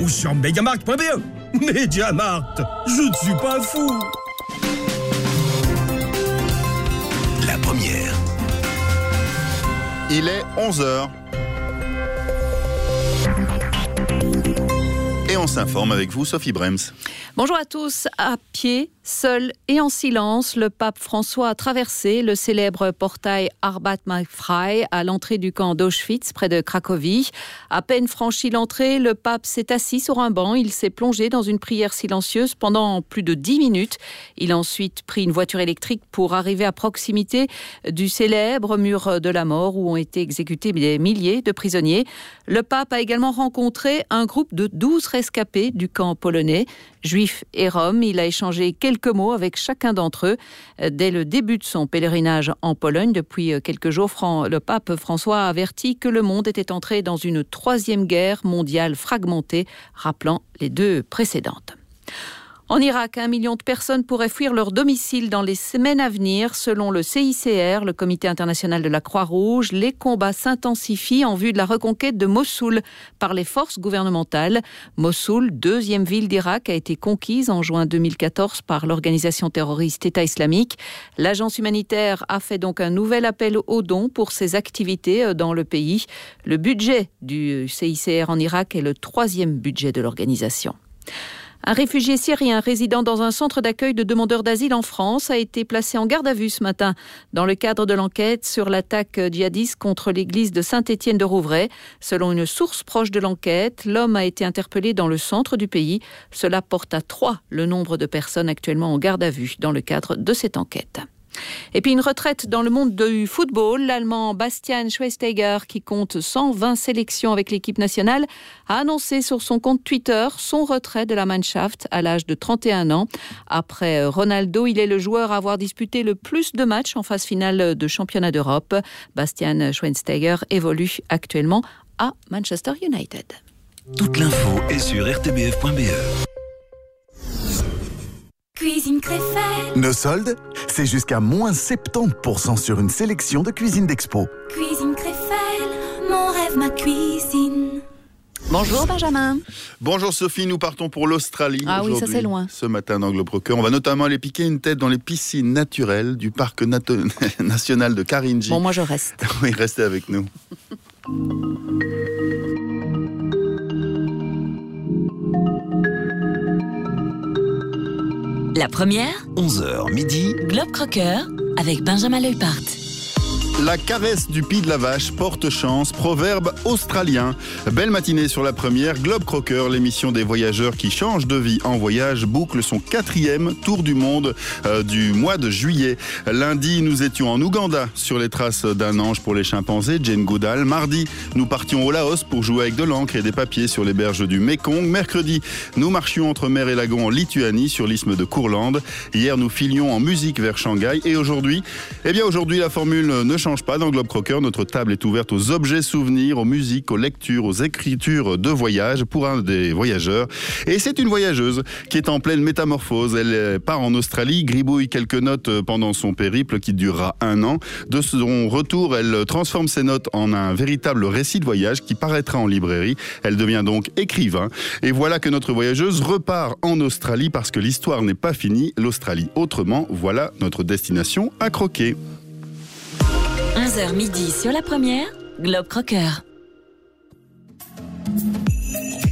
ou sur mediamarkt.be. Mediamarkt, je ne suis pas fou. La première. Il est 11h. Et on s'informe avec vous, Sophie Brems. Bonjour à tous. À pied, seul et en silence, le pape François a traversé le célèbre portail Arbat Frei à l'entrée du camp d'Auschwitz près de Cracovie. À peine franchi l'entrée, le pape s'est assis sur un banc. Il s'est plongé dans une prière silencieuse pendant plus de dix minutes. Il a ensuite pris une voiture électrique pour arriver à proximité du célèbre mur de la mort où ont été exécutés des milliers de prisonniers. Le pape a également rencontré un groupe de douze rescapés du camp polonais juifs et roms. Il a échangé quelques mots avec chacun d'entre eux dès le début de son pèlerinage en Pologne. Depuis quelques jours, le pape François a averti que le monde était entré dans une troisième guerre mondiale fragmentée, rappelant les deux précédentes. En Irak, un million de personnes pourraient fuir leur domicile dans les semaines à venir. Selon le CICR, le Comité international de la Croix-Rouge, les combats s'intensifient en vue de la reconquête de Mossoul par les forces gouvernementales. Mossoul, deuxième ville d'Irak, a été conquise en juin 2014 par l'organisation terroriste État islamique. L'agence humanitaire a fait donc un nouvel appel aux dons pour ses activités dans le pays. Le budget du CICR en Irak est le troisième budget de l'organisation. Un réfugié syrien résidant dans un centre d'accueil de demandeurs d'asile en France a été placé en garde à vue ce matin dans le cadre de l'enquête sur l'attaque djihadiste contre l'église de Saint-Étienne de Rouvray. Selon une source proche de l'enquête, l'homme a été interpellé dans le centre du pays. Cela porte à trois le nombre de personnes actuellement en garde à vue dans le cadre de cette enquête. Et puis une retraite dans le monde du football. L'Allemand Bastian Schweinsteiger, qui compte 120 sélections avec l'équipe nationale, a annoncé sur son compte Twitter son retrait de la Mannschaft à l'âge de 31 ans. Après Ronaldo, il est le joueur à avoir disputé le plus de matchs en phase finale de championnat d'Europe. Bastian Schweinsteiger évolue actuellement à Manchester United. Toute l'info est sur rtbf.be. Cuisine Créfelle. Nos soldes, c'est jusqu'à moins 70% sur une sélection de cuisine d'expo. Cuisine Créfelle, mon rêve, ma cuisine. Bonjour Benjamin. Bonjour Sophie, nous partons pour l'Australie. Ah oui, ça c'est loin. Ce matin Crocker, on va notamment aller piquer une tête dans les piscines naturelles du parc national de Karinji. Bon, moi je reste. oui, restez avec nous. La première, 11h midi, Globe Crocker avec Benjamin Leupart. La caresse du pied de la vache porte chance, proverbe australien. Belle matinée sur la première, Globe Crocker, l'émission des voyageurs qui changent de vie en voyage, boucle son quatrième tour du monde euh, du mois de juillet. Lundi, nous étions en Ouganda sur les traces d'un ange pour les chimpanzés, Jane Goodall. Mardi, nous partions au Laos pour jouer avec de l'encre et des papiers sur les berges du Mekong. Mercredi, nous marchions entre mer et lagon en Lituanie sur l'isthme de Courlande. Hier, nous filions en musique vers Shanghai. Et aujourd'hui, eh bien aujourd'hui, la formule ne change pas dans Globe Crocker. Notre table est ouverte aux objets souvenirs, aux musiques, aux lectures, aux écritures de voyage pour un des voyageurs. Et c'est une voyageuse qui est en pleine métamorphose. Elle part en Australie, gribouille quelques notes pendant son périple qui durera un an. De son retour, elle transforme ses notes en un véritable récit de voyage qui paraîtra en librairie. Elle devient donc écrivain. Et voilà que notre voyageuse repart en Australie parce que l'histoire n'est pas finie. L'Australie autrement, voilà notre destination à croquer. 11h midi sur la première, Globe Crocker.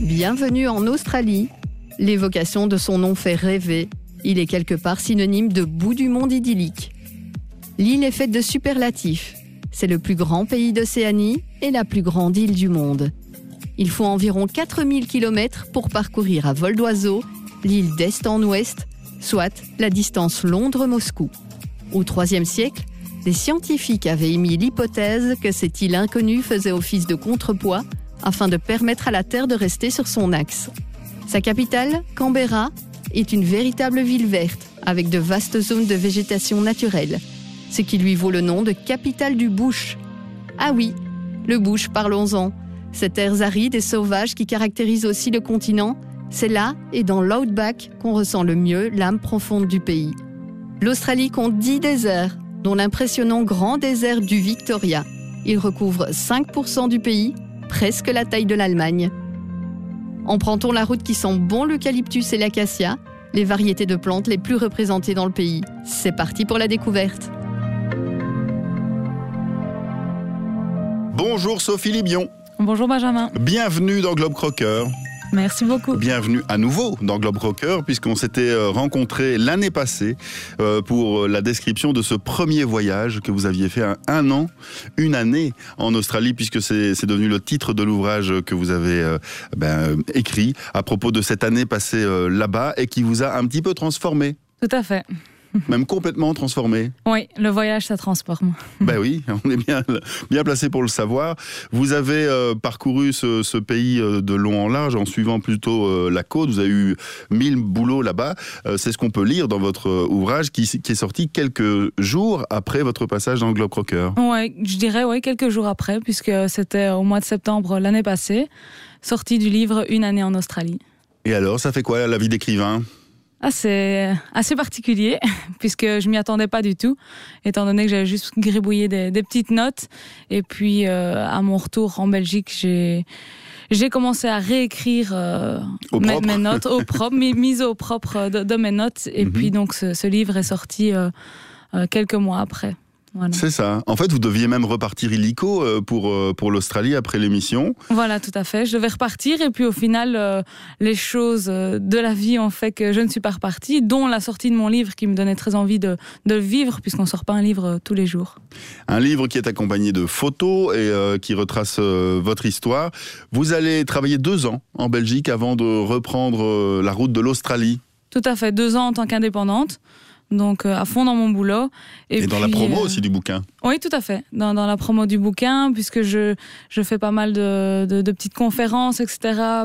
Bienvenue en Australie. L'évocation de son nom fait rêver. Il est quelque part synonyme de bout du monde idyllique. L'île est faite de superlatifs. C'est le plus grand pays d'Océanie et la plus grande île du monde. Il faut environ 4000 km pour parcourir à vol d'oiseau l'île d'est en ouest, soit la distance Londres-Moscou. Au IIIe siècle, les scientifiques avaient émis l'hypothèse que cette île inconnue faisait office de contrepoids afin de permettre à la Terre de rester sur son axe. Sa capitale, Canberra, est une véritable ville verte, avec de vastes zones de végétation naturelle, ce qui lui vaut le nom de capitale du bush. Ah oui, le bush, parlons-en. Cette air aride et sauvage qui caractérise aussi le continent, c'est là et dans l'outback qu'on ressent le mieux l'âme profonde du pays. L'Australie compte 10 déserts, dont l'impressionnant grand désert du Victoria. Il recouvre 5% du pays, presque la taille de l'Allemagne. Empruntons la route qui sent bon l'eucalyptus et l'acacia, les variétés de plantes les plus représentées dans le pays. C'est parti pour la découverte. Bonjour Sophie Libion. Bonjour Benjamin. Bienvenue dans Globe Crocker. Merci beaucoup. Bienvenue à nouveau dans Globe Crocker, puisqu'on s'était euh, rencontrés l'année passée euh, pour la description de ce premier voyage que vous aviez fait un, un an, une année en Australie, puisque c'est devenu le titre de l'ouvrage que vous avez euh, ben, écrit à propos de cette année passée euh, là-bas et qui vous a un petit peu transformé, Tout à fait. même complètement transformé. Oui, le voyage, ça transforme. Ben oui, on est bien, bien placé pour le savoir. Vous avez euh, parcouru ce, ce pays euh, de long en large en suivant plutôt euh, la côte. Vous avez eu mille boulots là-bas. C'est ce qu'on peut lire dans votre ouvrage qui, qui est sorti quelques jours après votre passage dans le Globe Crocker. Ouais, je dirais ouais, quelques jours après, puisque c'était au mois de septembre l'année passée, sortie du livre Une année en Australie. Et alors, ça fait quoi la vie d'écrivain? Ah, c'est assez particulier, puisque je m'y attendais pas du tout, étant donné que j'avais juste gribouillé des, des petites notes. Et puis, euh, à mon retour en Belgique, j'ai j'ai commencé à réécrire euh, mes, mes notes au propre, mis- mise au propre de, de mes notes. Et Mhm. puis, donc, ce, ce livre est sorti euh, quelques mois après. Voilà. C'est ça. En fait, vous deviez même repartir illico euh, pour, euh, pour l'Australie après l'émission. Voilà, tout à fait. Je devais repartir et puis au final, euh, les choses de la vie ont fait que je ne suis pas repartie, dont la sortie de mon livre qui me donnait très envie de, de le vivre puisqu'on sort pas un livre tous les jours. Un livre qui est accompagné de photos et euh, qui retrace euh, votre histoire. Vous allez travailler deux ans en Belgique avant de reprendre la route de l'Australie. Tout à fait, deux ans en tant qu'indépendante. Donc euh, à fond dans mon boulot. Et, dans la promo euh, aussi du bouquin. Oui, tout à fait. Dans, dans la promo du bouquin, puisque je, je fais pas mal de, de, de petites conférences, etc.,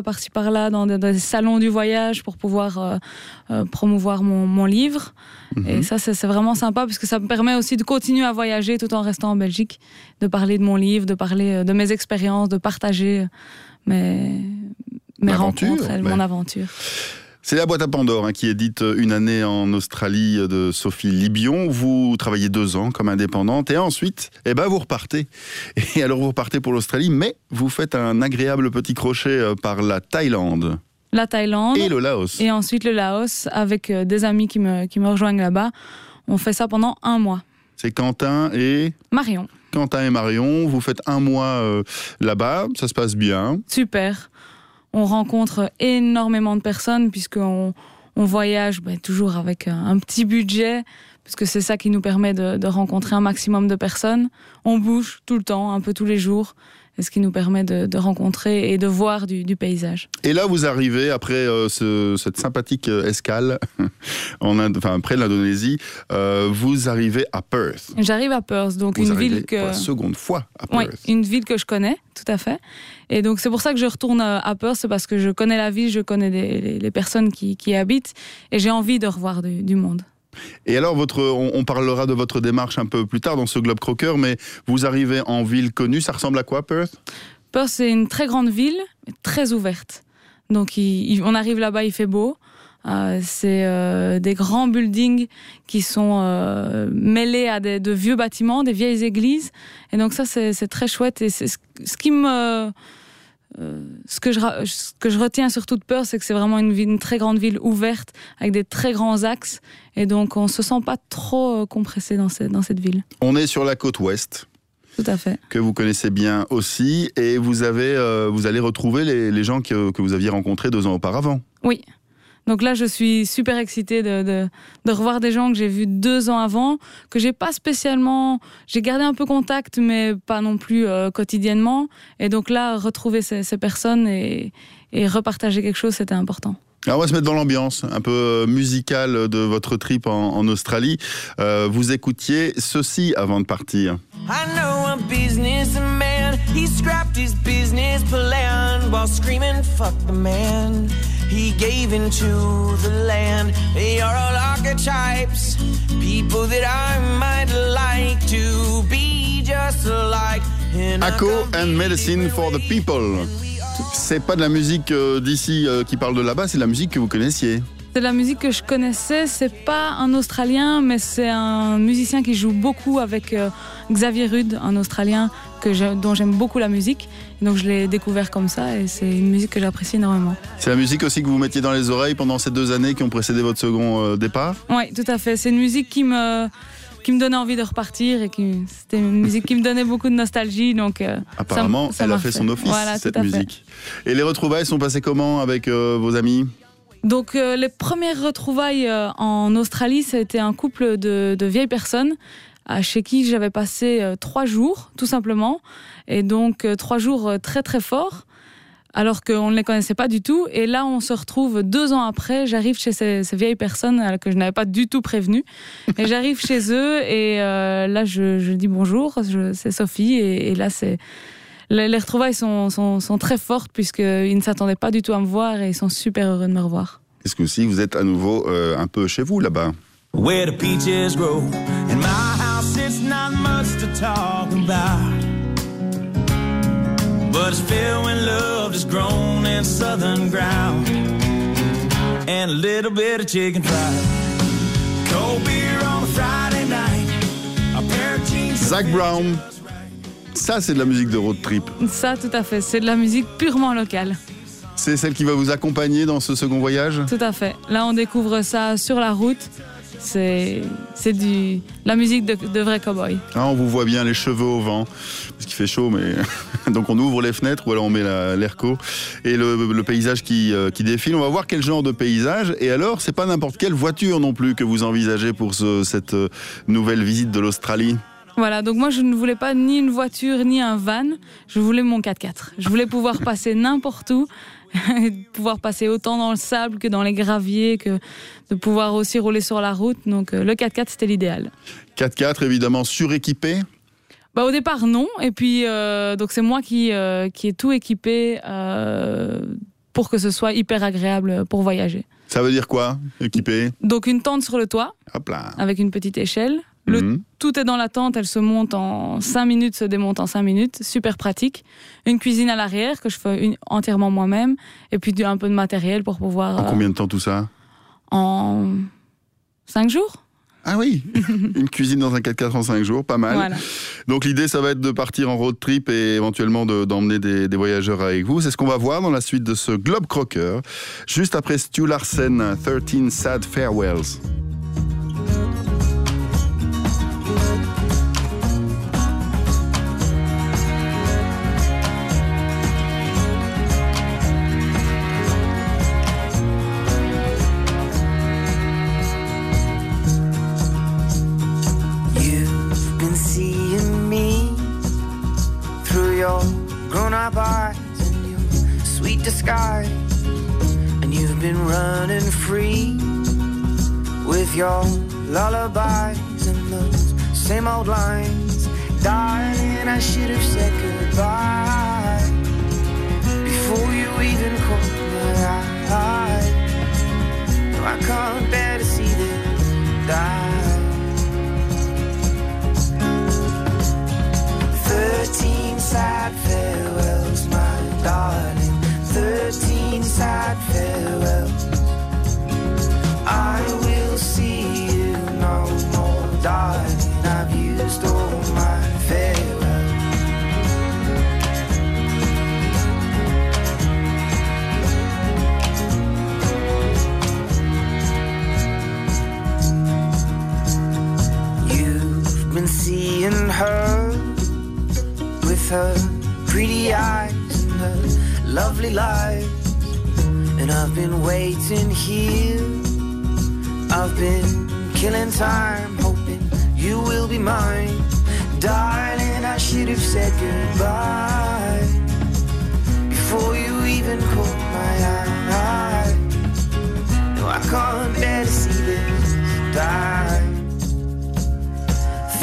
par-ci par-là, dans, des- dans des salons du voyage pour pouvoir euh, euh, promouvoir mon, mon livre. Mhm. Et ça, c'est vraiment sympa, parce que ça me permet aussi de continuer à voyager tout en restant en Belgique, de parler de mon livre, de parler de mes expériences, de partager mes, mes rencontres, ouais. mon aventure. C'est la boîte à Pandore hein, qui édite euh, une année en Australie euh, de Sophie Libion. Vous travaillez deux ans comme indépendante et ensuite, eh ben, vous repartez. Et alors vous repartez pour l'Australie, mais vous faites un agréable petit crochet euh, par la Thaïlande La Thaïlande. et le Laos. Et ensuite le Laos avec des amis qui me, qui me rejoignent là-bas. On fait ça pendant un mois. C'est Quentin et Marion, Quentin et Marion. Vous faites un mois euh, là-bas, ça se passe bien. super. On rencontre énormément de personnes puisqu'on on voyage ben, toujours avec un, un petit budget parce que c'est ça qui nous permet de, de rencontrer un maximum de personnes. On bouge tout le temps, un peu tous les jours, ce qui nous permet de, de rencontrer et de voir du, du paysage. Et là, vous arrivez après euh, ce- cette sympathique euh, escale en Inde, enfin après l'Indonésie, euh, vous arrivez à Perth. J'arrive à Perth, donc Vous une ville que pour la seconde fois à Oui, Perth. une ville que je connais, tout à fait. Et donc c'est pour ça que je retourne à Perth, c'est parce que je connais la ville, je connais les, les personnes qui, qui y habitent, et j'ai envie de revoir du, du monde. Et alors, on, parlera de votre démarche un peu plus tard dans ce Globe Crocker, mais vous arrivez en ville connue, ça ressemble à quoi Perth? Perth, c'est une très grande ville, très ouverte. Donc on arrive là-bas, il fait beau. Euh, c'est euh, des grands buildings qui sont euh, mêlés à des, de vieux bâtiments, des vieilles églises. Et donc ça, c'est très chouette. Et c'est ce, ce qui me... euh, ce, que je, ra- ce que je retiens surtout de peur, c'est que c'est vraiment une, ville- une très grande ville ouverte, avec des très grands axes. Et donc on se sent pas trop euh, compressé dans, cette- dans cette ville. On est sur la côte ouest, Tout à fait. que vous connaissez bien aussi, et vous, avez, euh, vous allez retrouver les, les gens que, que vous aviez rencontrés deux ans auparavant. Oui. Donc là, je suis super excitée de, de, de revoir des gens que j'ai vus deux ans avant, que j'ai pas spécialement. J'ai gardé un peu contact, mais pas non plus euh, quotidiennement. Et donc là, retrouver ces, ces personnes et, et repartager quelque chose, c'était important. Alors on va se mettre dans l'ambiance un peu euh, musicale de votre trip en, en Australie. Euh, vous écoutiez ceci avant de partir. I know a businessman. He scrapped his business plan while screaming, fuck the man. He gave into the land. They are all archetypes. People that I might like to be just like. Could and Medicine for the People. C'est pas de la musique euh, d'ici euh, qui parle de là-bas, c'est de la musique que vous connaissiez. C'est de la musique que je connaissais. C'est pas un Australien, mais c'est un musicien qui joue beaucoup avec euh, Xavier Rudd, un Australien que je- dont j'aime beaucoup la musique. Donc je l'ai découvert comme ça et c'est une musique que j'apprécie énormément. C'est la musique aussi que vous mettiez dans les oreilles pendant ces deux années qui ont précédé votre second euh, départ? Oui, tout à fait. C'est une musique qui me qui me donnait envie de repartir et qui c'était une musique qui me donnait beaucoup de nostalgie. Donc euh, Apparemment, ça- ça elle a fait son office, Voilà, cette fait. musique. Et les retrouvailles sont passées comment avec euh, vos amis? Donc euh, les premières retrouvailles euh, en Australie, ça a été un couple de, vieilles personnes chez qui j'avais passé euh, trois jours, tout simplement. Et donc trois jours très très forts, alors qu'on ne les connaissait pas du tout. Et là, on se retrouve deux ans après. J'arrive chez ces, vieilles personnes que je n'avais pas du tout prévenues. Et j'arrive chez eux et là, je, dis bonjour. C'est Sophie. Et là, c'est les, les retrouvailles sont, sont, sont très fortes puisqu'ils ne s'attendaient pas du tout à me voir et ils sont super heureux de me revoir. Est-ce que si vous êtes à nouveau euh, un peu chez vous là-bas? Where the peaches grow. In my house, it's not much to talk about. But it's filled when love is grown in southern ground. And a little bit of chicken fried. Cold beer on a Friday night. A pair of jeans. Zach Brown. Ça, c'est de la musique de road trip. Ça, tout à fait. C'est de la musique purement locale. C'est celle qui va vous accompagner dans ce second voyage? Tout à fait. Là, on découvre ça sur la route. C'est du la musique de, de vrai cowboy. Ah, On vous voit bien les cheveux au vent, parce qu'il fait chaud, mais donc on ouvre les fenêtres ou alors on met la- l'airco et le, le paysage qui, euh, qui défile. On va voir quel genre de paysage. Et alors, c'est pas n'importe quelle voiture non plus que vous envisagez pour ce- cette euh, nouvelle visite de l'Australie. Voilà, donc moi je ne voulais pas ni une voiture ni un van, je voulais mon 4x4. Je voulais pouvoir passer n'importe où, pouvoir passer autant dans le sable que dans les graviers, que de pouvoir aussi rouler sur la route. Donc euh, le 4x4 c'était l'idéal. 4x4 évidemment suréquipé. Bah, au départ non, et puis euh, donc c'est moi qui euh, qui ai tout équipé euh, pour que ce soit hyper agréable pour voyager. Ça veut dire quoi Équipé? Donc une tente sur le toit Hop là. avec une petite échelle. Le Mhm. Tout est dans la tente, elle se monte en 5 minutes, se démonte en 5 minutes, super pratique. Une cuisine à l'arrière que je fais une- entièrement moi-même, et puis un peu de matériel pour pouvoir... En euh, combien de temps tout ça? En 5 jours Ah oui, une cuisine dans un 4x4 en 5 jours, pas mal. Voilà. Donc l'idée, ça va être de partir en road trip et éventuellement de- d'emmener des, des voyageurs avec vous. C'est ce qu'on va voir dans la suite de ce Globe Crocker, juste après Stu Larsen, 13 Sad Farewells. Eyes and your sweet disguise. And you've been running free with your lullabies and those same old lines. Darling, I should have said goodbye before you even caught my eye. No, I can't bear to see this die. Thirteen sad farewells, my darling. Thirteen sad farewells. I will see you no more, darling. I've used all my farewells. You've been seeing her with her pretty eyes lovely lies. And I've been waiting here. I've been killing time, hoping you will be mine. Darling, I should have said goodbye before you even caught my eye. No, I can't bear to see this die.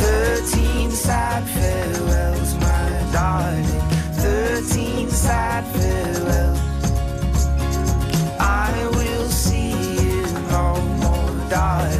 Thirteen sad farewells, my darling. Thirteen sad farewells. I will see you no more, darling.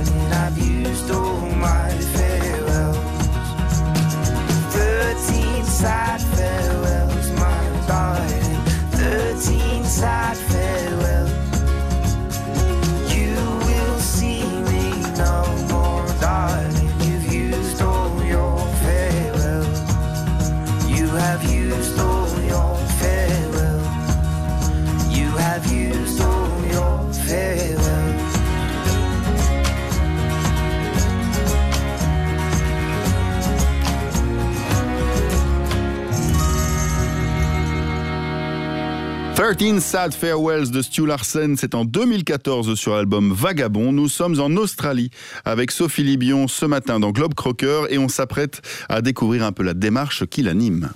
13 Sad Farewells de Stu Larsen, c'est en 2014 sur l'album Vagabond. Nous sommes en Australie avec Sophie Libion ce matin dans Globe Crocker et on s'apprête à découvrir un peu la démarche qui l'anime.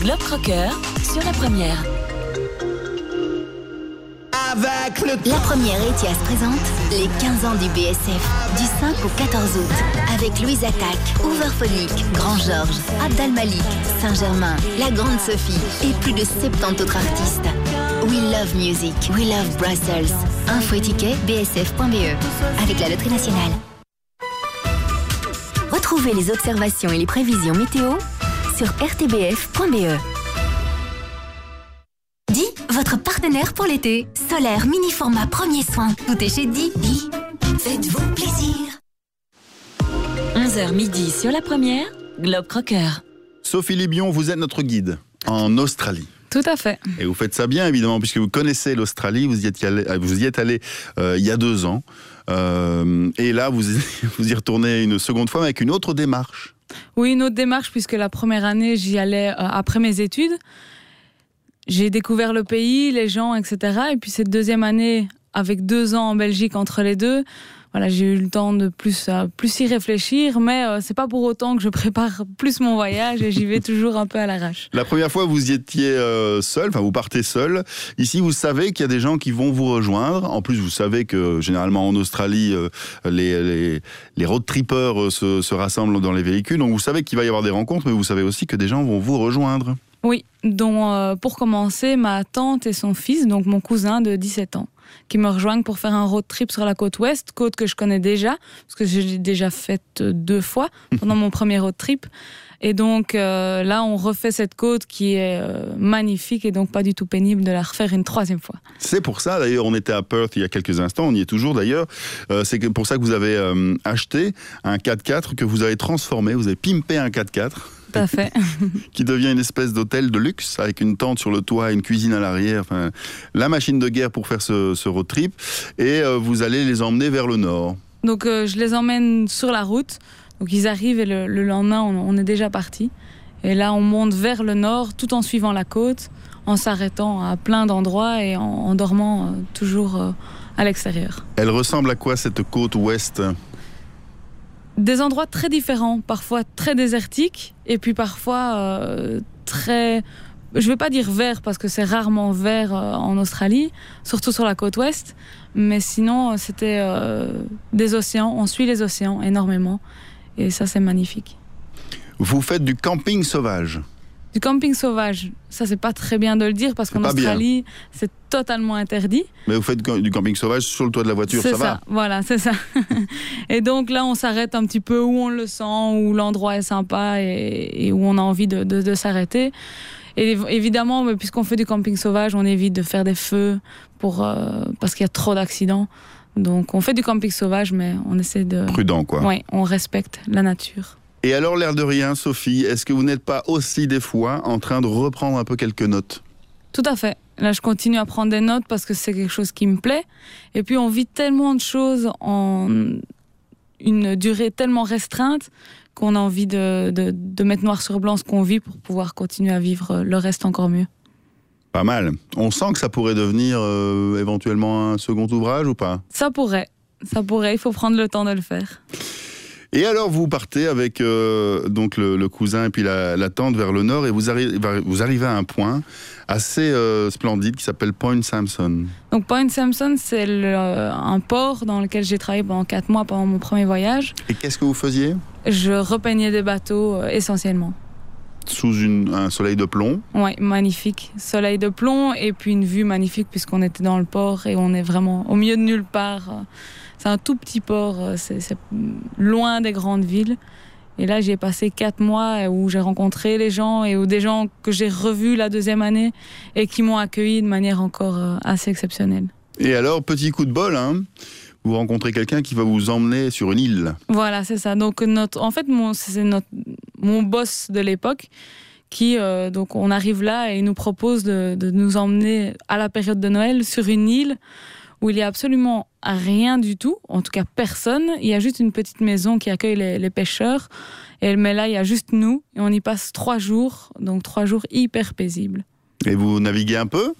Globe Crocker sur la première. La première Etias présente les 15 ans du BSF du 5 au 14 août avec Louise Attaque, Overphonique, Grand Georges, Abdal Malik, Saint-Germain, La Grande Sophie et plus de 70 autres artistes. We love music, we love Brussels. Info et bsf.be avec la Loterie Nationale. Retrouvez les observations et les prévisions météo sur rtbf.be. Di, votre partenaire pour l'été. Solaire, mini format, premier soin. Tout est chez Di. Di, faites-vous plaisir. 11h midi sur la première, Globe Crocker. Sophie Libion, vous êtes notre guide en Australie. Tout à fait. Et vous faites ça bien, évidemment, puisque vous connaissez l'Australie, vous y êtes allé, vous y êtes allé euh, il y a deux ans. Euh, et là, vous, vous y retournez une seconde fois, mais avec une autre démarche. Oui, une autre démarche, puisque la première année, j'y allais euh, après mes études. J'ai découvert le pays, les gens, etc. Et puis cette deuxième année, avec deux ans en Belgique entre les deux, voilà, j'ai eu le temps de plus, euh, plus y réfléchir, mais euh, c'est pas pour autant que je prépare plus mon voyage et j'y vais toujours un peu à l'arrache. La première fois, vous y étiez euh, seul, enfin vous partez seul. Ici, vous savez qu'il y a des gens qui vont vous rejoindre. En plus, vous savez que généralement en Australie, euh, les, les, road trippers se, se rassemblent dans les véhicules. Donc vous savez qu'il va y avoir des rencontres, mais vous savez aussi que des gens vont vous rejoindre. Oui, dont euh, pour commencer, ma tante et son fils, donc mon cousin de 17 ans, qui me rejoignent pour faire un road trip sur la côte ouest, côte que je connais déjà, parce que j'ai déjà faite euh, deux fois pendant mon premier road trip. Et donc euh, là, on refait cette côte qui est euh, magnifique et donc pas du tout pénible de la refaire une troisième fois. C'est pour ça, d'ailleurs, on était à Perth il y a quelques instants, on y est toujours d'ailleurs. Euh, c'est pour ça que vous avez acheté un 4x4 que vous avez transformé, vous avez pimpé un 4x4 Tout à fait. qui devient une espèce d'hôtel de luxe avec une tente sur le toit, une cuisine à l'arrière, enfin la machine de guerre pour faire ce, ce road trip. Et euh, vous allez les emmener vers le nord. Donc euh, je les emmène sur la route. Donc ils arrivent et le, le lendemain, on, on est déjà parti. Et là, on monte vers le nord tout en suivant la côte, en s'arrêtant à plein d'endroits et en, en dormant euh, toujours à l'extérieur. Elle ressemble à quoi cette côte ouest? Des endroits très différents, parfois très désertiques et puis parfois euh, très... Je vais pas dire vert parce que c'est rarement vert euh, en Australie, surtout sur la côte ouest. Mais sinon, euh, c'était des océans. On suit les océans énormément. Et ça, c'est magnifique. Vous faites du camping sauvage? Du camping sauvage, ça c'est pas très bien de le dire parce qu'en. Australie, c'est totalement interdit. Mais vous faites du camping sauvage sur le toit de la voiture, ça, ça, va voilà, c'est ça. et donc là, on s'arrête un petit peu où on le sent, où l'endroit est sympa et, et où on a envie de, de- de s'arrêter. Et év- évidemment, puisqu'on fait du camping sauvage, on évite de faire des feux pour, euh, parce qu'il y a trop d'accidents. Donc on fait du camping sauvage, mais on essaie de... Prudent, quoi. Oui, on respecte la nature. Et alors, l'air de rien, Sophie, est-ce que vous n'êtes pas aussi des fois en train de reprendre un peu quelques notes? Tout à fait. Là, je continue à prendre des notes parce que c'est quelque chose qui me plaît. Et puis, on vit tellement de choses en une durée tellement restreinte qu'on a envie de, de, de mettre noir sur blanc ce qu'on vit pour pouvoir continuer à vivre le reste encore mieux. Pas mal. On sent que ça pourrait devenir euh, éventuellement un second ouvrage ou pas? Ça pourrait. Ça pourrait. Il faut prendre le temps de le faire. Et alors, vous partez avec euh, donc le, le cousin et puis la, la tante vers le nord et vous, arri- vous arrivez à un point assez euh, splendide qui s'appelle Point Samson. Donc, Point Samson, c'est le- un port dans lequel j'ai travaillé pendant quatre mois pendant mon premier voyage. Et qu'est-ce que vous faisiez? Je repeignais des bateaux euh, essentiellement. Sous une- un soleil de plomb? Ouais, magnifique. Soleil de plomb et puis une vue magnifique puisqu'on était dans le port et on est vraiment au milieu de nulle part. C'est un tout petit port, euh, c'est loin des grandes villes. Et là, j'ai passé quatre mois où j'ai rencontré les gens et où des gens que j'ai revus la deuxième année et qui m'ont accueilli de manière encore euh, assez exceptionnelle. Et alors, petit coup de bol, hein, vous rencontrez quelqu'un qui va vous emmener sur une île. Voilà, c'est ça. Donc notre, en fait, mon, c'est notre, mon boss de l'époque qui, euh, donc, on arrive là et il nous propose de, de nous emmener à la période de Noël sur une île où il y a absolument rien du tout, en tout cas personne. Il y a juste une petite maison qui accueille les, les pêcheurs. Et, mais là, il y a juste nous et on y passe trois jours, donc trois jours hyper paisibles. Et vous naviguez un peu?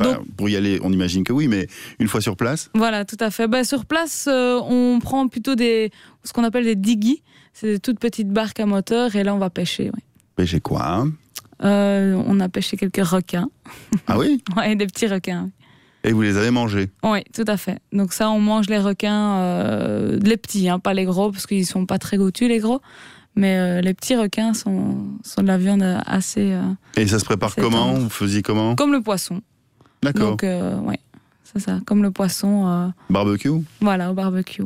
Enfin, pour y aller, on imagine que oui, mais une fois sur place? Voilà, tout à fait. Bah, sur place, euh, on prend plutôt des, ce qu'on appelle des diggies. C'est des toutes petites barques à moteur et là, on va pêcher. Oui. Pêcher quoi hein? Euh, on a pêché quelques requins. Ah oui? Ouais, des petits requins. Et vous les avez mangés Oui, tout à fait. Donc ça, on mange les requins, euh, les petits, hein, pas les gros, parce qu'ils sont pas très goûtus, les gros. Mais euh, les petits requins sont, sont de la viande assez... euh, Et ça se prépare comment? Vous faisiez comment? Comme le poisson. D'accord. Donc, ouais, c'est ça, comme le poisson, euh, Barbecue voilà, au barbecue.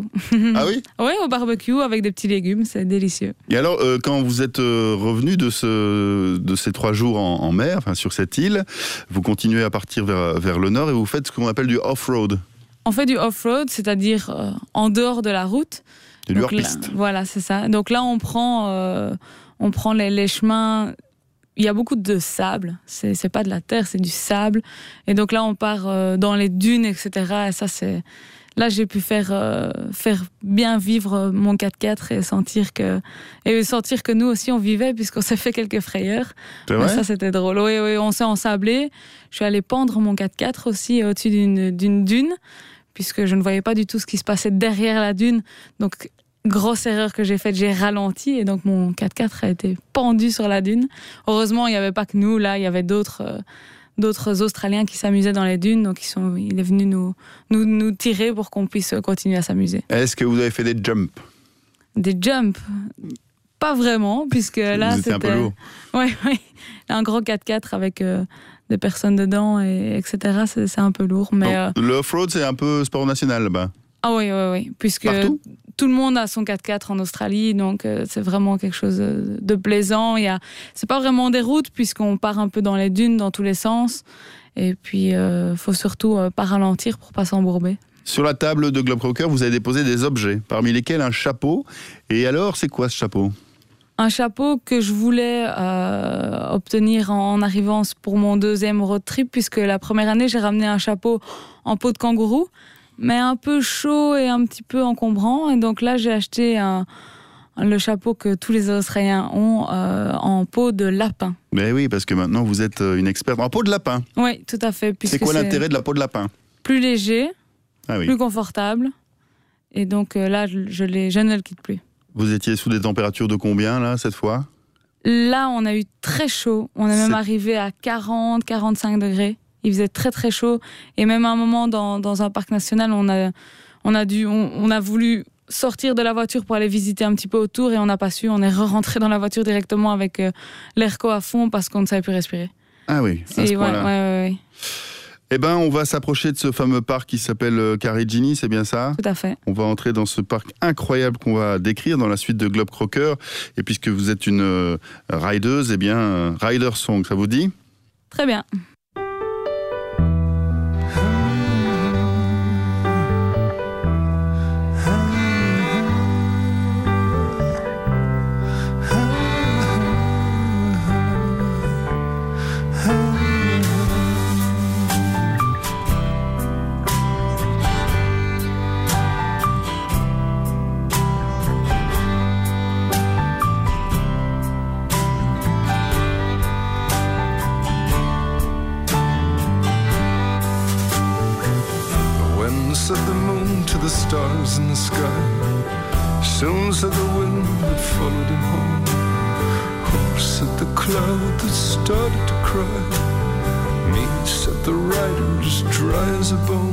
Ah oui? Oui, au barbecue avec des petits légumes, c'est délicieux. Et alors, euh, quand vous êtes euh, revenu de, ce, de ces trois jours en, en mer, enfin, sur cette île, vous continuez à partir vers, vers le nord et vous faites ce qu'on appelle du off-road. On fait du off-road, c'est-à-dire euh, en dehors de la route. Du hors-piste. Voilà, c'est ça. Donc là, on prend, on prend les, les chemins. Il y a beaucoup de sable. C'est c'est pas de la terre, c'est du sable. Et donc là, on part euh, dans les dunes, etc. Et ça, c'est. Là, j'ai pu faire, euh, faire bien vivre mon 4x4 et sentir que, et sentir que nous aussi on vivait puisqu'on s'est fait quelques frayeurs. C'est Mais vrai ça, c'était drôle. Oui, oui, on s'est ensablé. Je suis allée pendre mon 4x4 aussi au-dessus d'une d'une dune, puisque je ne voyais pas du tout ce qui se passait derrière la dune. Donc, grosse erreur que j'ai faite, j'ai ralenti et donc mon 4x4 a été pendu sur la dune. Heureusement, il n'y avait pas que nous, là, il y avait d'autres. euh, d'autres Australiens qui s'amusaient dans les dunes, donc ils sont, il est venu nous, nous, nous tirer pour qu'on puisse continuer à s'amuser. Est-ce que vous avez fait des jumps? Des jumps, pas vraiment, puisque là étiez un peu c'était- lourd. Oui, oui. Un gros 4x4 avec euh, des personnes dedans, et, etc. C'est un peu lourd. Mais, euh, Le off-road, c'est un peu sport national là-bas. ah oui, oui, oui. Puisque Partout? Tout le monde a son 4x4 en Australie, donc euh, c'est vraiment quelque chose de plaisant. Il y a, c'est pas vraiment des routes, puisqu'on part un peu dans les dunes, dans tous les sens. Et puis, il faut surtout euh, pas ralentir pour pas s'embourber. Sur la table de Globe Crocker, vous avez déposé des objets, parmi lesquels un chapeau. Et alors, c'est quoi ce chapeau? Un chapeau que je voulais euh, obtenir en arrivant pour mon deuxième road trip, puisque la première année, j'ai ramené un chapeau en peau de kangourou, mais un peu chaud et un petit peu encombrant. Et donc là, j'ai acheté un, le chapeau que tous les Australiens ont euh, en peau de lapin. Ben oui, parce que maintenant, vous êtes euh, une experte en peau de lapin. Oui, tout à fait. C'est quoi l'intérêt de la peau de lapin? Plus léger, Ah oui. plus confortable. Et donc euh, là, je, je ne le quitte plus. Vous étiez sous des températures de combien, là, cette fois? Là, on a eu très chaud. On est même arrivé à 40, 45 degrés. Il faisait très très chaud. Et même à un moment dans, dans un parc national, on a, on a dû, on, on a voulu sortir de la voiture pour aller visiter un petit peu autour et on n'a pas su. On est rentré dans la voiture directement avec euh, l'airco à fond parce qu'on ne savait plus respirer. Ah oui, à C'est- ce point-là. ouais, ouais, ouais, Eh ben, on va s'approcher de ce fameux parc qui s'appelle euh, Carigini, c'est bien ça? Tout à fait. On va entrer dans ce parc incroyable qu'on va décrire dans la suite de Globe Crocker. Et puisque vous êtes une euh, rideuse, eh bien, euh, Rider Song, ça vous dit? Très bien. As a bone.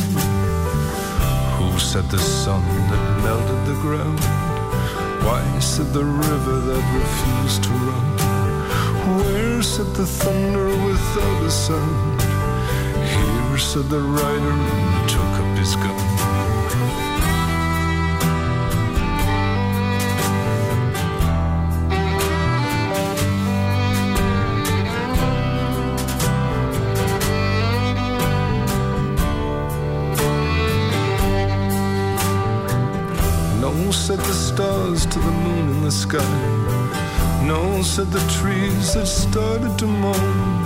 Who said the sun that melted the ground? Why said the river that refused to run? Where said the thunder without a sound? Here said the rider and took up his gun. Sky. No, said the trees that started to moan.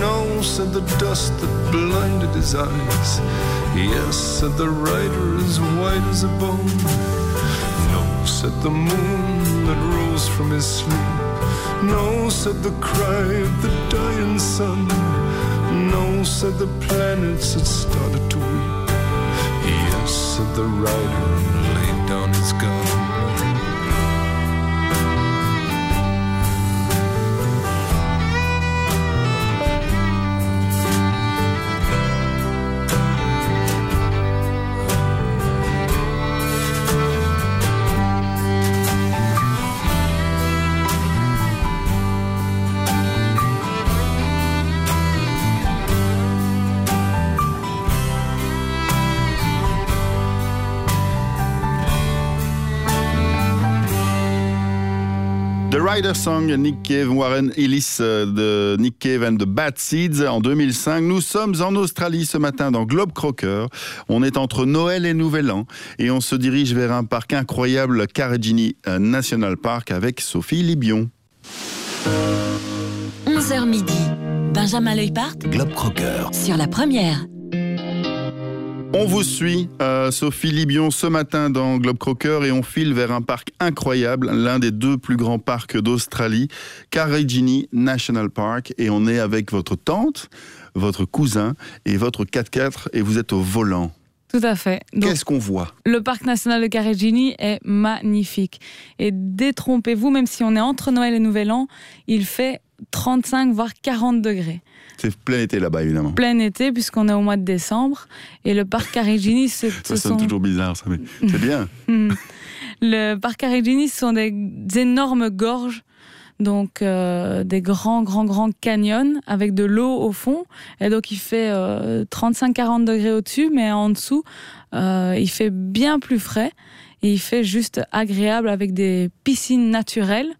No, said the dust that blinded his eyes. Yes, said the rider as white as a bone. No, said the moon that rose from his sleep. No, said the cry of the dying sun. No, said the planets that started to weep. Yes, said the rider and laid down his gun. The Rider Song, Nick Cave, Warren Ellis euh, de Nick Cave and the Bad Seeds en 2005. Nous sommes en Australie ce matin dans Globe Crocker. On est entre Noël et Nouvel An et on se dirige vers un parc incroyable, Karegini National Park avec Sophie Libion. 11h midi. Benjamin Leuipart Globe Crocker. sur la première. On vous suit, euh, Sophie Libion, ce matin dans Globe Crocker et on file vers un parc incroyable, l'un des deux plus grands parcs d'Australie, Karijini National Park. Et on est avec votre tante, votre cousin et votre 4x4 et vous êtes au volant. Tout à fait. Qu'est-ce qu'on voit? le parc national de Karegini est magnifique. Et détrompez-vous, même si on est entre Noël et Nouvel An, il fait 35 voire 40 degrés. C'est plein été là-bas, évidemment. Plein été, puisqu'on est au mois de décembre. Et le parc c'est- ce Ça sonne sont... toujours bizarre, ça, mais c'est bien. Hmm. Le parc Karegini, ce sont des, des énormes gorges, donc euh, des grands, grands, grands canyons avec de l'eau au fond. Et donc il fait euh, 35-40 degrés au-dessus, mais en dessous, euh, il fait bien plus frais. Et il fait juste agréable avec des piscines naturelles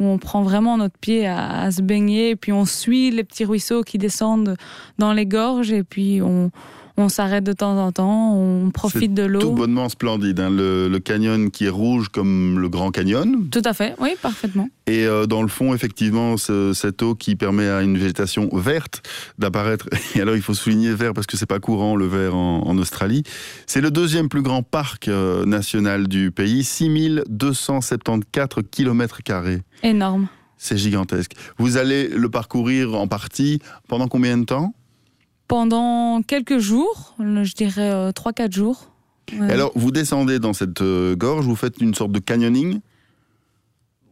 où on prend vraiment notre pied à, à se baigner. Et puis on suit les petits ruisseaux qui descendent dans les gorges. Et puis on, on s'arrête de temps en temps, on profite de Tout l'eau. bonnement splendide. hein. Le, le canyon qui est rouge comme le Grand Canyon. Tout à fait, oui, parfaitement. Et euh, dans le fond, effectivement, ce- cette eau qui permet à une végétation verte d'apparaître. Et alors, il faut souligner vert parce que c'est pas courant le vert en, en Australie. C'est le deuxième plus grand parc euh, national du pays, 6274 km carrés. Énorme. C'est gigantesque. Vous allez le parcourir en partie pendant combien de temps? Pendant quelques jours, je dirais euh, 3-4 jours. Ouais. Et alors, vous descendez dans cette euh, gorge, vous faites une sorte de canyoning?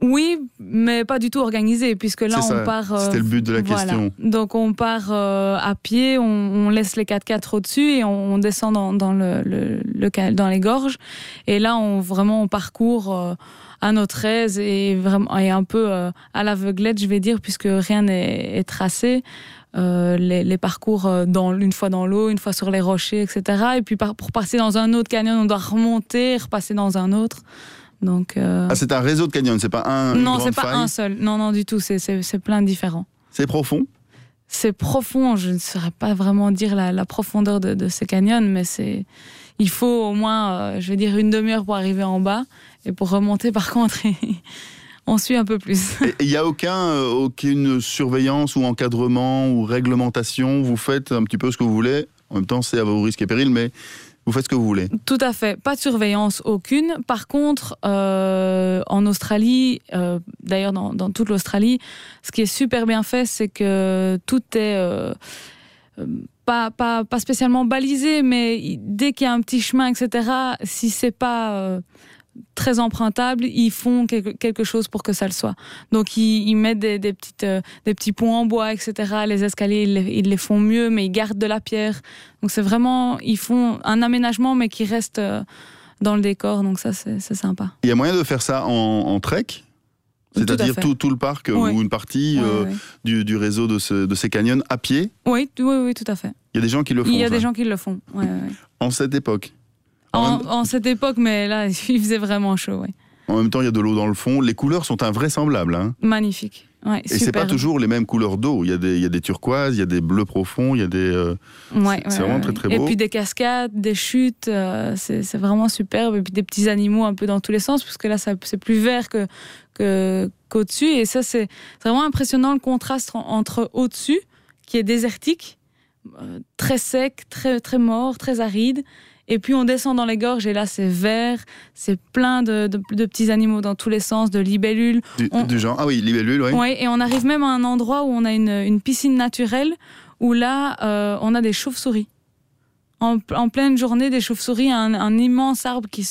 Oui, mais pas du tout organisé, puisque là, on part. c'était le but de la voilà. question. Donc, on part euh, à pied, on, on laisse les 4x4 au-dessus et on, on descend dans, dans, le, le- le ca- dans les gorges. Et là, on, vraiment, on parcourt euh, à notre aise et, vraiment, et un peu euh, à l'aveuglette, je vais dire, puisque rien n'est est tracé. Euh, les, les parcours euh, dans, une fois dans l'eau, une fois sur les rochers, etc. Et puis par- pour passer dans un autre canyon, on doit remonter, repasser dans un autre. Donc, euh, Ah, c'est un réseau de canyons, c'est pas un. non, c'est pas faille. un seul. Non, non, du tout. C'est- plein de différents. C'est profond. C'est profond. Je ne saurais pas vraiment dire la, la profondeur de, de ces canyons, mais c'est. Il faut au moins, euh, je vais dire, une demi-heure pour arriver en bas. Et pour remonter, par contre, on suit un peu plus. Il n'y a aucun, euh, aucune surveillance ou encadrement ou réglementation. Vous faites un petit peu ce que vous voulez. En même temps, c'est à vos risques et périls, mais vous faites ce que vous voulez. Tout à fait. Pas de surveillance aucune. Par contre, euh, en Australie, euh, d'ailleurs dans, dans toute l'Australie, ce qui est super bien fait, c'est que tout est euh, pas, pas, pas spécialement balisé, mais dès qu'il y a un petit chemin, etc., si c'est pas très empruntable, ils font quelque, chose pour que ça le soit. Donc ils, ils mettent des, des, petites, euh, des petits ponts en bois, etc. Les escaliers, ils les, ils les font mieux, mais ils gardent de la pierre. Donc c'est vraiment, ils font un aménagement, mais qui reste euh, dans le décor. Donc ça, c'est sympa. Il y a moyen de faire ça en, en trek? C'est-à-dire tout, tout le parc euh, Oui. ou une partie euh. Du, du réseau de, ce- de ces canyons à pied? Oui, oui, oui, tout à fait. Il y a des gens qui le font. Il y a ça, des gens qui le font. ouais, ouais, ouais. En cette époque? En, En, même, en cette époque, mais là, il faisait vraiment chaud. Ouais. en même temps, il y a de l'eau dans le fond. Les couleurs sont invraisemblables. Hein. Magnifique. Ouais, Et c'est pas toujours les mêmes couleurs d'eau. Il y, a des, il y a des turquoises, il y a des bleus profonds, il y a des. euh, Ouais, c'est ouais, vraiment très, très beau. Et puis des cascades, des chutes, euh, c'est vraiment superbe. Et puis des petits animaux un peu dans tous les sens, parce que là, c'est plus vert que que- qu'au-dessus. Et ça, c'est vraiment impressionnant le contraste en- entre au-dessus, qui est désertique, euh, très sec, très, très mort, très aride. Et puis on descend dans les gorges et là c'est vert, c'est plein de, de- de petits animaux dans tous les sens, de libellules. du, On- du genre. Ah oui, libellule, oui. Ouais, et on arrive même à un endroit où on a une, une piscine naturelle où là, euh, on a des chauves-souris. En, en pleine journée, des chauves-souris, un, un immense arbre qui,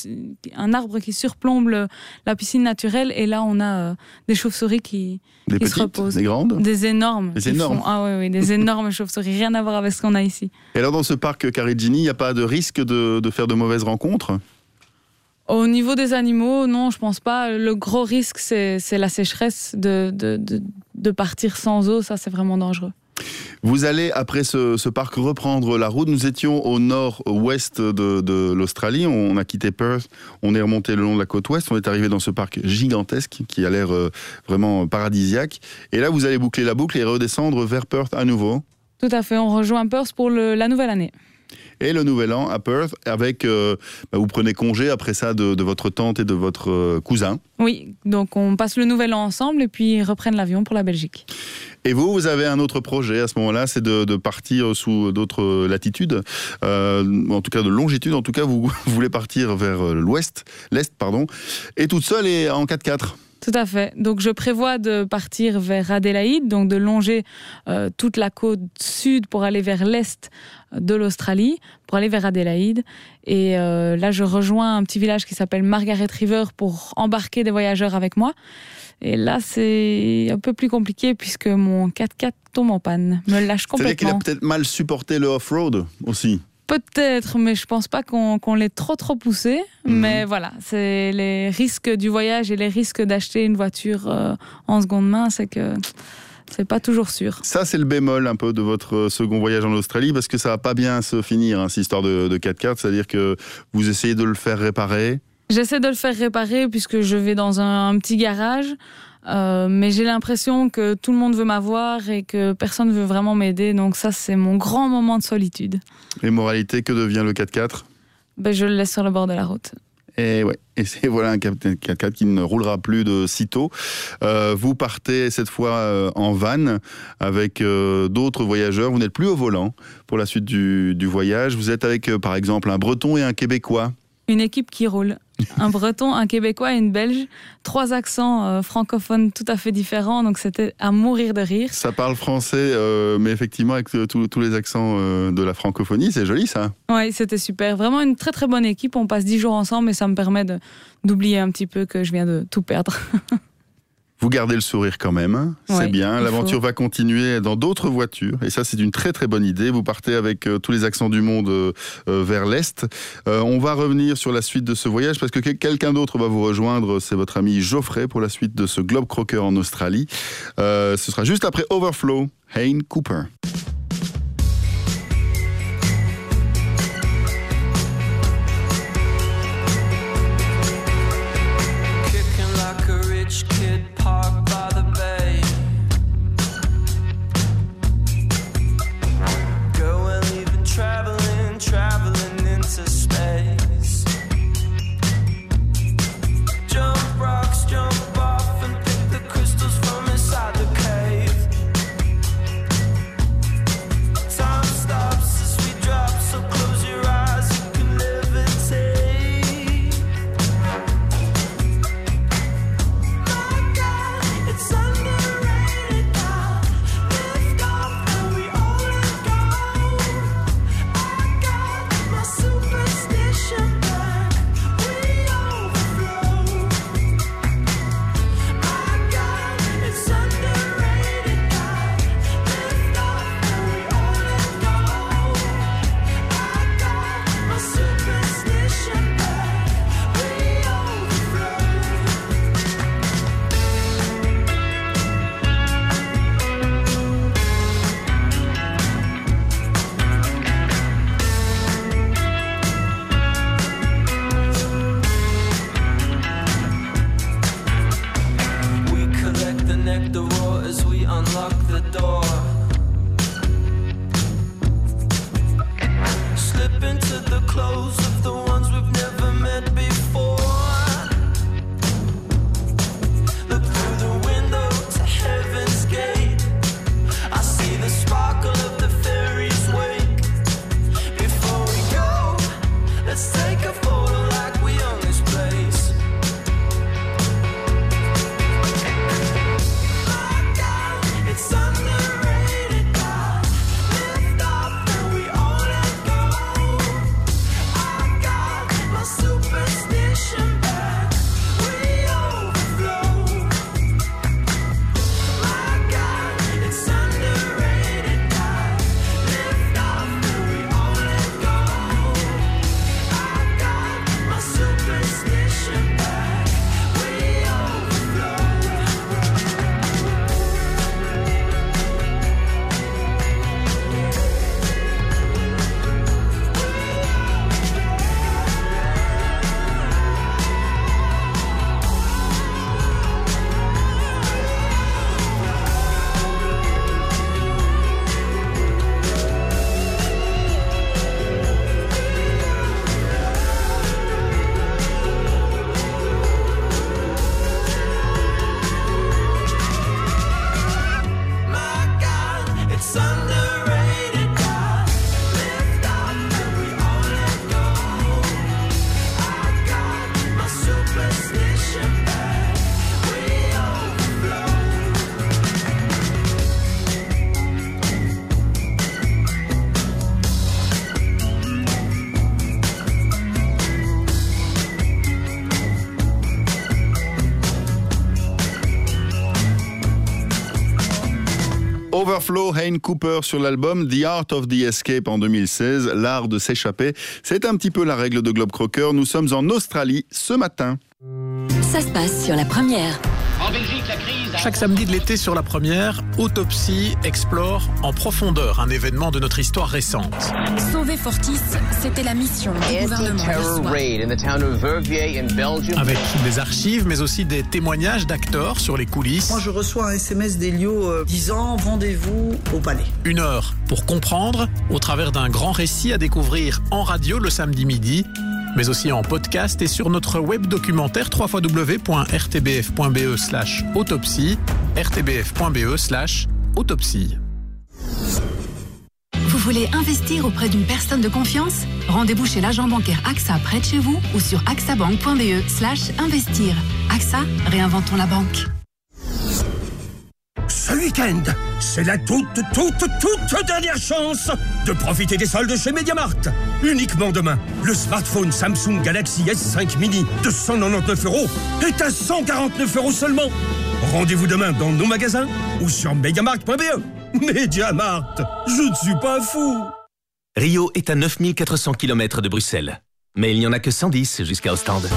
un arbre qui surplombe le- la piscine naturelle, et là, on a euh, des chauves-souris qui, Des qui se reposent. des grandes? Des énormes. Des énormes. font- ah oui, oui, des énormes chauves-souris. Rien à voir avec ce qu'on a ici. Et alors dans ce parc Carigini, il n'y a pas de risque de, de faire de mauvaises rencontres? Au niveau des animaux, non, je pense pas. Le gros risque, c'est c'est la sécheresse de, de, de, de partir sans eau. Ça, c'est vraiment dangereux. Vous allez, après ce, parc, reprendre la route. Nous étions au nord-ouest de, l'Australie. On a quitté Perth, on est remonté le long de la côte ouest. On est arrivé dans ce parc gigantesque qui a l'air euh, vraiment paradisiaque. Et là, vous allez boucler la boucle et redescendre vers Perth à nouveau. Tout à fait. On rejoint Perth pour la nouvelle année. Et le nouvel an à Perth, avec, euh, bah, vous prenez congé après ça de, de votre tante et de votre euh, cousin. Oui, donc on passe le nouvel an ensemble et puis ils reprennent l'avion pour la Belgique. Et vous, vous avez un autre projet à ce moment-là, c'est de, de partir sous d'autres latitudes, euh, en tout cas de longitude. En tout cas, vous, vous voulez partir vers l'ouest, l'est, pardon, et toute seule et en 4x4. Tout à fait. Donc je prévois de partir vers Adélaïde, donc de longer euh, toute la côte sud pour aller vers l'est de l'Australie, pour aller vers Adélaïde. Et euh, là, je rejoins un petit village qui s'appelle Margaret River pour embarquer des voyageurs avec moi. Et là, c'est un peu plus compliqué puisque mon 4x4 tombe en panne, me lâche C'est-à-dire qu'il a complètement. peut-être mal supporté le off-road aussi. Peut-être, mais je pense pas qu'on l'ait trop trop poussé. Mhm. Mais voilà, c'est les risques du voyage et les risques d'acheter une voiture euh, en seconde main, c'est que c'est pas toujours sûr. Ça, c'est le bémol un peu de votre euh, second voyage en Australie, parce que ça va pas bien se finir, hein, cette histoire de, de 4x4. C'est-à-dire que vous essayez de le faire réparer. J'essaie de le faire réparer puisque je vais dans un, un petit garage. Euh, mais j'ai l'impression que tout le monde veut m'avoir et que personne ne veut vraiment m'aider. Donc ça, c'est mon grand moment de solitude. Et moralité, que devient le 4x4 Ben, je le laisse sur le bord de la route. Et ouais, et c'est voilà un 4x4 qui ne roulera plus de sitôt. Euh, vous partez cette fois euh, en van avec euh, d'autres voyageurs. Vous n'êtes plus au volant pour la suite du, du voyage. Vous êtes avec par exemple un Breton et un Québécois. Une équipe qui roule. Un breton, un québécois et une belge. Trois accents euh, francophones tout à fait différents. Donc c'était à mourir de rire. Ça parle français, euh, mais effectivement avec euh, tous les accents euh, de la francophonie. C'est joli ça. Oui, c'était super. Vraiment une très très bonne équipe. On passe dix jours ensemble et ça me permet d'oublier un petit peu que je viens de tout perdre. Vous gardez le sourire quand même, hein. c'est Ouais, bien. L'aventure va continuer dans d'autres voitures, et ça c'est une très très bonne idée. Vous partez avec euh, tous les accents du monde euh, euh, vers l'est. Euh, on va revenir sur la suite de ce voyage parce que quel- quelqu'un d'autre va vous rejoindre. C'est votre ami Geoffrey pour la suite de ce Globe Crocker en Australie. Ce sera juste après Overflow, Hayne Cooper. Overflow, Hayne Cooper sur l'album The Art of the Escape en 2016, l'art de s'échapper. C'est un petit peu la règle de Globe Crocker. Nous sommes en Australie ce matin. Ça se passe sur la première. Chaque samedi de l'été sur la première, Autopsie explore en profondeur un événement de notre histoire récente. Sauver Fortis, c'était la mission du gouvernement Avec des archives, mais aussi des témoignages d'acteurs sur les coulisses. Moi, je reçois un SMS d'Elio euh, disant rendez-vous au palais. Une heure pour comprendre, au travers d'un grand récit à découvrir en radio le samedi midi mais aussi en podcast et sur notre web documentaire www.rtbf.be slash autopsie, rtbf.be slash autopsie. Vous voulez investir auprès d'une personne de confiance? Rendez-vous chez l'agent bancaire AXA près de chez vous ou sur axabank.be slash investir. AXA, réinventons la banque. C'est la toute, toute, toute dernière chance de profiter des soldes chez Mediamart. Uniquement demain, le smartphone Samsung Galaxy S5 Mini de 199 euros est à 149 euros seulement. Rendez-vous demain dans nos magasins ou sur mediamart.be. Mediamart, je ne suis pas fou. Rio est à 9400 km de Bruxelles, mais il n'y en a que 110 jusqu'à Ostende.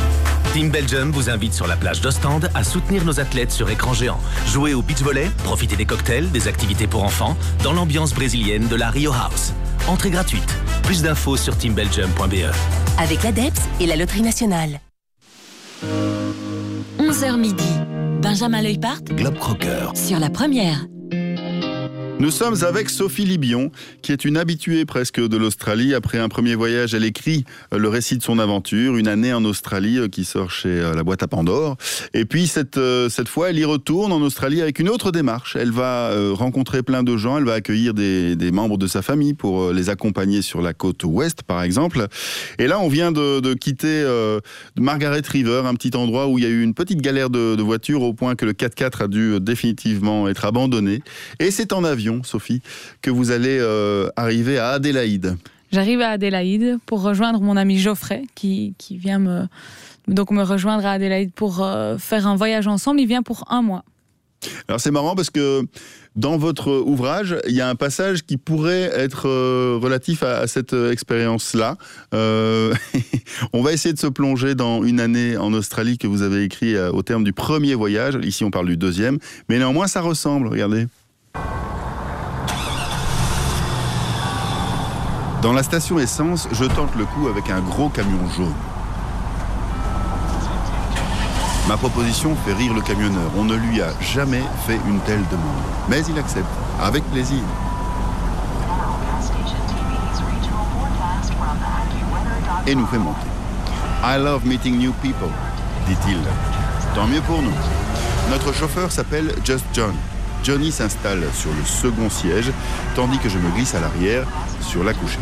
Team Belgium vous invite sur la plage d'Ostende à soutenir nos athlètes sur écran géant. Jouer au beach volley, profiter des cocktails, des activités pour enfants, dans l'ambiance brésilienne de la Rio House. Entrée gratuite. Plus d'infos sur teambelgium.be. Avec l'ADEPS et la Loterie Nationale. 11h midi. Benjamin Leupart. Globe Crocker. Sur la première. Nous sommes avec Sophie Libion, qui est une habituée presque de l'Australie. Après un premier voyage, elle écrit euh, le récit de son aventure, une année en Australie euh, qui sort chez euh, la boîte à Pandore. Et puis cette, cette fois, elle y retourne en Australie avec une autre démarche. Elle va rencontrer plein de gens, elle va accueillir des, membres de sa famille pour les accompagner sur la côte ouest, par exemple. Et là, on vient de, quitter Margaret River, un petit endroit où il y a eu une petite galère de, de voitures au point que le 4x4 a dû définitivement être abandonné. Et c'est en avion Sophie, que vous allez euh, arriver à Adélaïde. J'arrive à Adélaïde pour rejoindre mon ami Geoffrey qui, qui vient me, donc me rejoindre à Adélaïde pour euh, faire un voyage ensemble. Il vient pour un mois. Alors c'est marrant parce que dans votre ouvrage, il y a un passage qui pourrait être euh, relatif à, cette expérience-là. on va essayer de se plonger dans une année en Australie que vous avez écrit au terme du premier voyage. Ici, on parle du deuxième, mais néanmoins, ça ressemble. Regardez. Dans la station essence, je tente le coup avec un gros camion jaune. Ma proposition fait rire le camionneur. On ne lui a jamais fait une telle demande. Mais il accepte, avec plaisir. Et nous fait monter. I love meeting new people, dit-il. Tant mieux pour nous. Notre chauffeur s'appelle Just John. Johnny s'installe sur le second siège, tandis que je me glisse à l'arrière sur la couchette.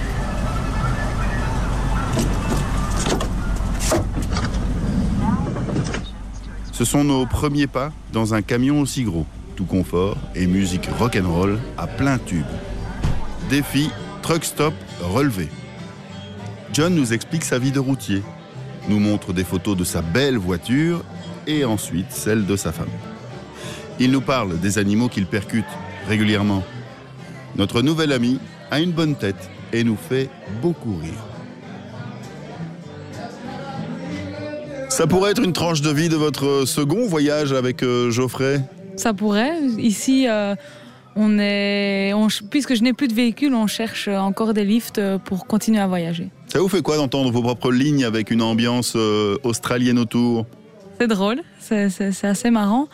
Ce sont nos premiers pas dans un camion aussi gros, tout confort et musique rock'n'roll à plein tube. Défi, truck stop, relevé. John nous explique sa vie de routier, nous montre des photos de sa belle voiture et ensuite celle de sa femme. Il nous parle des animaux qu'il percute régulièrement. Notre nouvel ami a une bonne tête et nous fait beaucoup rire. Ça pourrait être une tranche de vie de votre second voyage avec euh, Geoffrey? Ça pourrait. Ici, euh, on est, puisque je n'ai plus de véhicule, on cherche encore des lifts pour continuer à voyager. Ça vous fait quoi d'entendre vos propres lignes avec une ambiance euh, australienne autour? C'est drôle, c'est assez marrant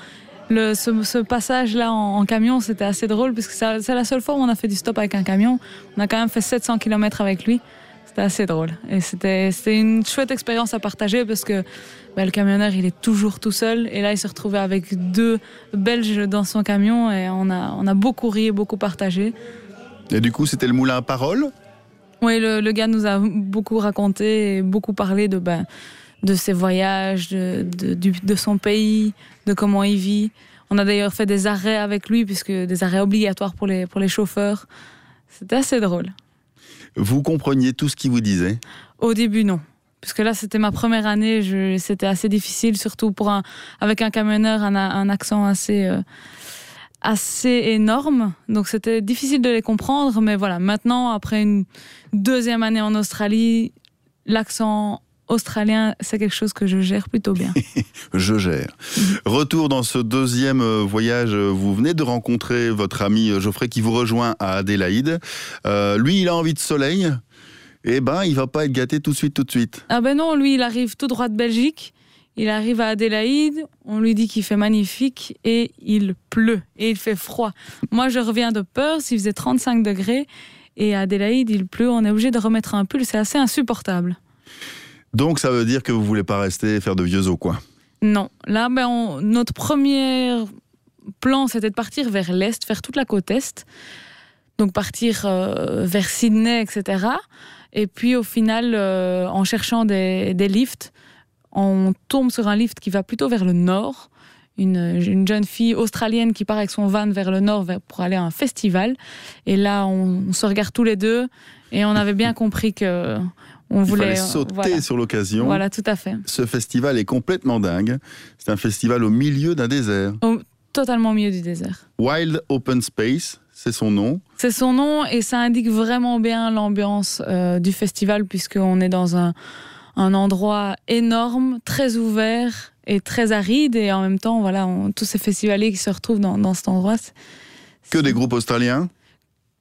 le, ce, passage-là en, camion, c'était assez drôle parce que c'est la seule fois où on a fait du stop avec un camion. On a quand même fait 700 km avec lui. C'était assez drôle. Et c'était une chouette expérience à partager parce que bah, le camionneur, il est toujours tout seul. Et là, il s'est retrouvé avec deux Belges dans son camion et on a, on a beaucoup ri et beaucoup partagé. Et du coup, c'était le moulin à parole? Oui, le, le, gars nous a beaucoup raconté et beaucoup parlé de, ben, de ses voyages, de, de, de, son pays, de comment il vit. On a d'ailleurs fait des arrêts avec lui, puisque des arrêts obligatoires pour les, pour les chauffeurs. C'était assez drôle. Vous compreniez tout ce qu'il vous disait? Au début, non. Parce que là, c'était ma première année, c'était assez difficile, surtout pour un, avec un camionneur, un, un accent assez, euh, assez énormes, donc c'était difficile de les comprendre, mais voilà, maintenant, après une deuxième année en Australie, l'accent australien, c'est quelque chose que je gère plutôt bien. je gère. Retour dans ce deuxième euh, voyage, vous venez de rencontrer votre ami euh, Geoffrey qui vous rejoint à Adélaïde. Euh, lui, il a envie de soleil. Eh ben, il va pas être gâté tout de suite, tout de suite. Ah ben non, lui, il arrive tout droit de Belgique. Il arrive à Adélaïde, on lui dit qu'il fait magnifique et il pleut et il fait froid. Moi, je reviens de Perth, il faisait 35 degrés et à Adélaïde, il pleut, on est obligé de remettre un pull, c'est assez insupportable. Donc ça veut dire que vous voulez pas rester faire de vieux os, quoi Non. Là, ben, notre premier plan, c'était de partir vers l'est, faire toute la côte est. Donc partir euh, vers Sydney, etc. Et puis au final, euh, en cherchant des, des lifts, on tombe sur un lift qui va plutôt vers le nord. Une, jeune fille australienne qui part avec son van vers le nord pour aller à un festival. Et là, on, se regarde tous les deux et on avait bien compris que on voulait sauter sur l'occasion. Voilà, tout à fait. Ce festival est complètement dingue. C'est un festival au milieu d'un désert. totalement au milieu du désert. Wild Open Space, c'est son nom. C'est son nom et ça indique vraiment bien l'ambiance euh, du festival puisqu'on est dans un, un endroit énorme, très ouvert et très aride. Et en même temps, voilà, tous ces festivaliers qui se retrouvent dans, cet endroit. Que des groupes australiens?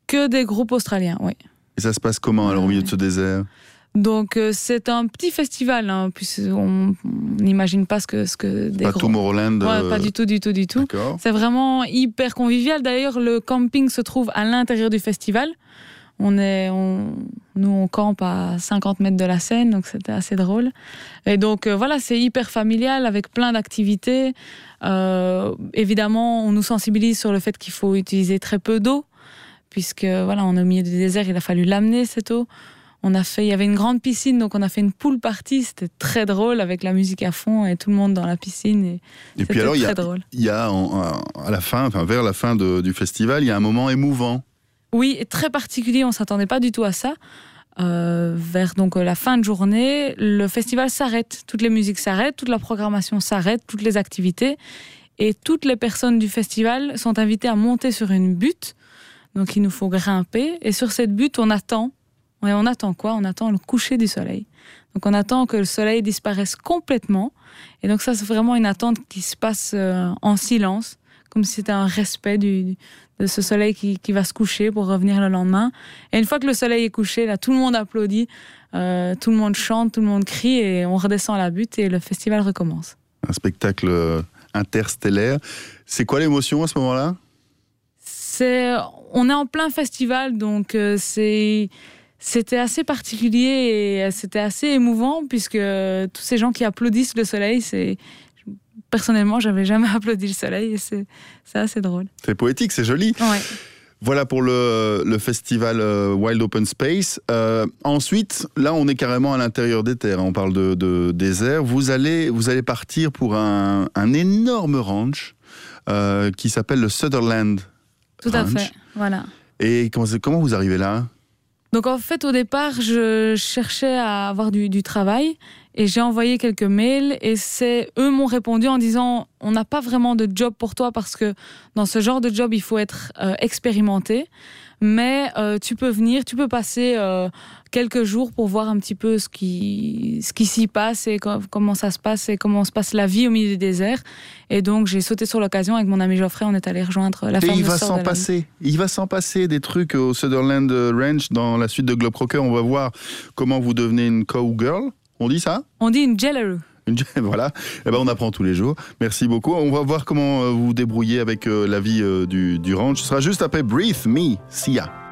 Que des groupes australiens, oui. Et ça se passe comment alors au milieu de ce désert? Donc euh, c'est un petit festival, hein, on n'imagine pas ce que ce que des pas gros... Tomorrowland. Ouais, pas du tout, du tout, du tout. C'est vraiment hyper convivial. D'ailleurs, le camping se trouve à l'intérieur du festival. On est, on, nous, on campe à 50 mètres de la Seine, donc c'était assez drôle. Et donc, euh, voilà, c'est hyper familial avec plein d'activités. Euh, évidemment, on nous sensibilise sur le fait qu'il faut utiliser très peu d'eau, puisque, voilà, on est au milieu du désert, il a fallu l'amener, cette eau. On a fait, il y avait une grande piscine, donc on a fait une pool party. C'était très drôle avec la musique à fond et tout le monde dans la piscine. Et, et puis alors, il y a, il y a à la fin, enfin vers la fin du festival, il y a un moment émouvant. Oui, très particulier, on s'attendait pas du tout à ça. Euh, vers donc la fin de journée, le festival s'arrête, toutes les musiques s'arrêtent, toute la programmation s'arrête, toutes les activités, et toutes les personnes du festival sont invitées à monter sur une butte. Donc il nous faut grimper, et sur cette butte, on attend. Et on attend quoi? On attend le coucher du soleil. Donc on attend que le soleil disparaisse complètement. Et donc ça, c'est vraiment une attente qui se passe euh, en silence, comme si c'était un respect du, de ce soleil qui, qui, va se coucher pour revenir le lendemain. Et une fois que le soleil est couché, là, tout le monde applaudit, euh, tout le monde chante, tout le monde crie et on redescend à la butte et le festival recommence. Un spectacle euh, interstellaire. C'est quoi l'émotion à ce moment-là? C'est, on est en plein festival, donc euh, c'est c'était assez particulier et c'était assez émouvant puisque tous ces gens qui applaudissent le soleil, c'est personnellement, j'avais jamais applaudi le soleil et c'est assez drôle. C'est poétique, c'est joli. Ouais. Voilà pour le, le festival euh, Wild Open Space. Euh, ensuite, là, on est carrément à l'intérieur des terres. On parle de, de, désert. Vous allez, vous allez partir pour un, un énorme ranch euh, qui s'appelle le Sutherland. Tout à fait. Voilà. Et comment, comment vous arrivez là? Donc en fait, au départ, je cherchais à avoir du, travail et j'ai envoyé quelques mails et c'est eux m'ont répondu en disant on n'a pas vraiment de job pour toi parce que dans ce genre de job il faut être euh, expérimenté mais euh, tu peux venir tu peux passer euh, quelques jours pour voir un petit peu ce qui ce qui s'y passe et comment ça se passe et comment se passe la vie au milieu du désert et donc j'ai sauté sur l'occasion avec mon ami Geoffrey on est allé rejoindre la et il va s'en passer. Il va s'en passer des trucs au Sutherland Ranch dans la suite de Globe Crocker on va voir comment vous devenez une cowgirl. On dit ça? On dit une jelleroo. Voilà, eh ben on apprend tous les jours. Merci beaucoup. On va voir comment euh, vous débrouillez avec euh, la vie euh, du, du ranch. Ce sera juste après Breathe Me, Sia.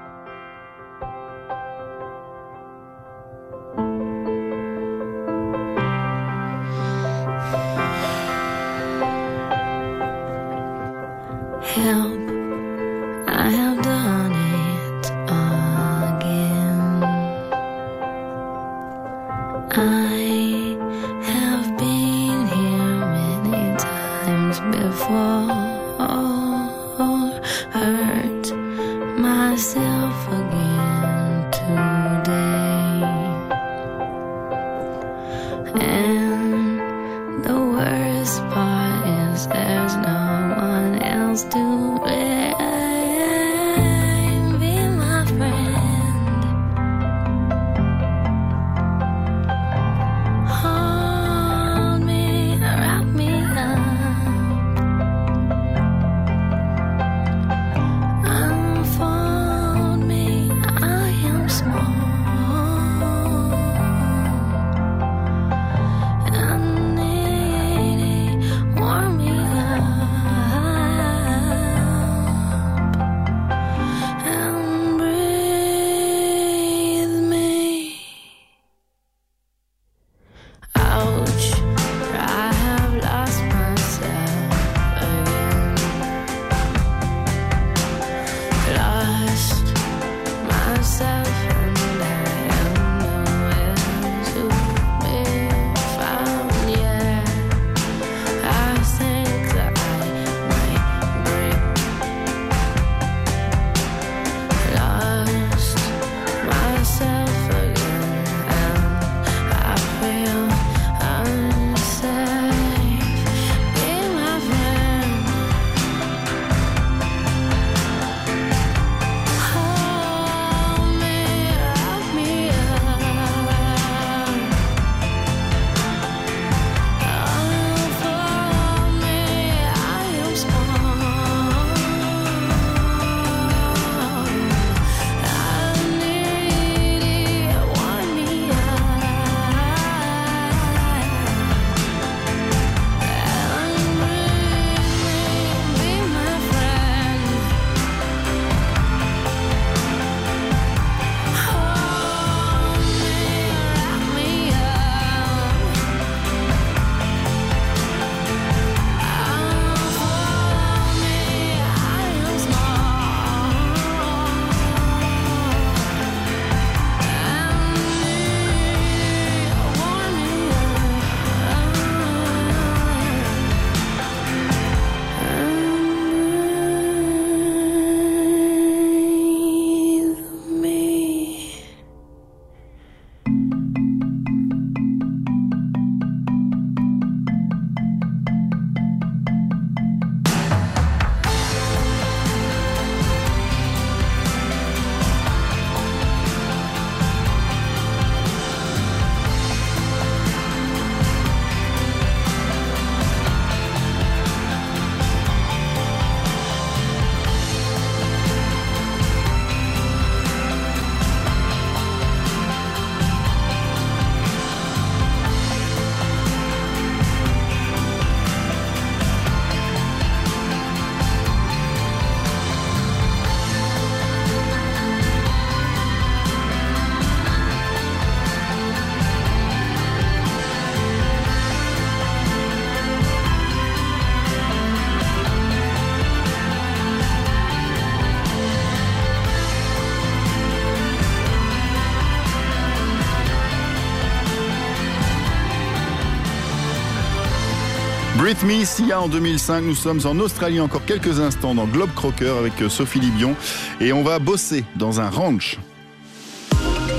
Breathe Me, Sia en 2005. Nous sommes en Australie encore quelques instants dans Globe Crocker avec euh, Sophie Libion et on va bosser dans un ranch.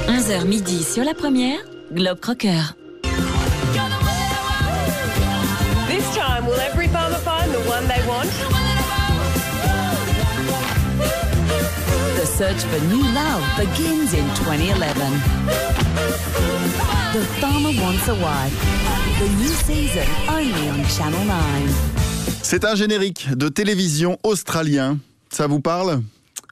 11h midi sur la première, Globe Crocker. This time, will every farmer find the one they want? The search for new love begins in 2011. The Farmer Wants a Wife. The new season only on Channel 9. C'est un générique de télévision australien. Ça vous parle?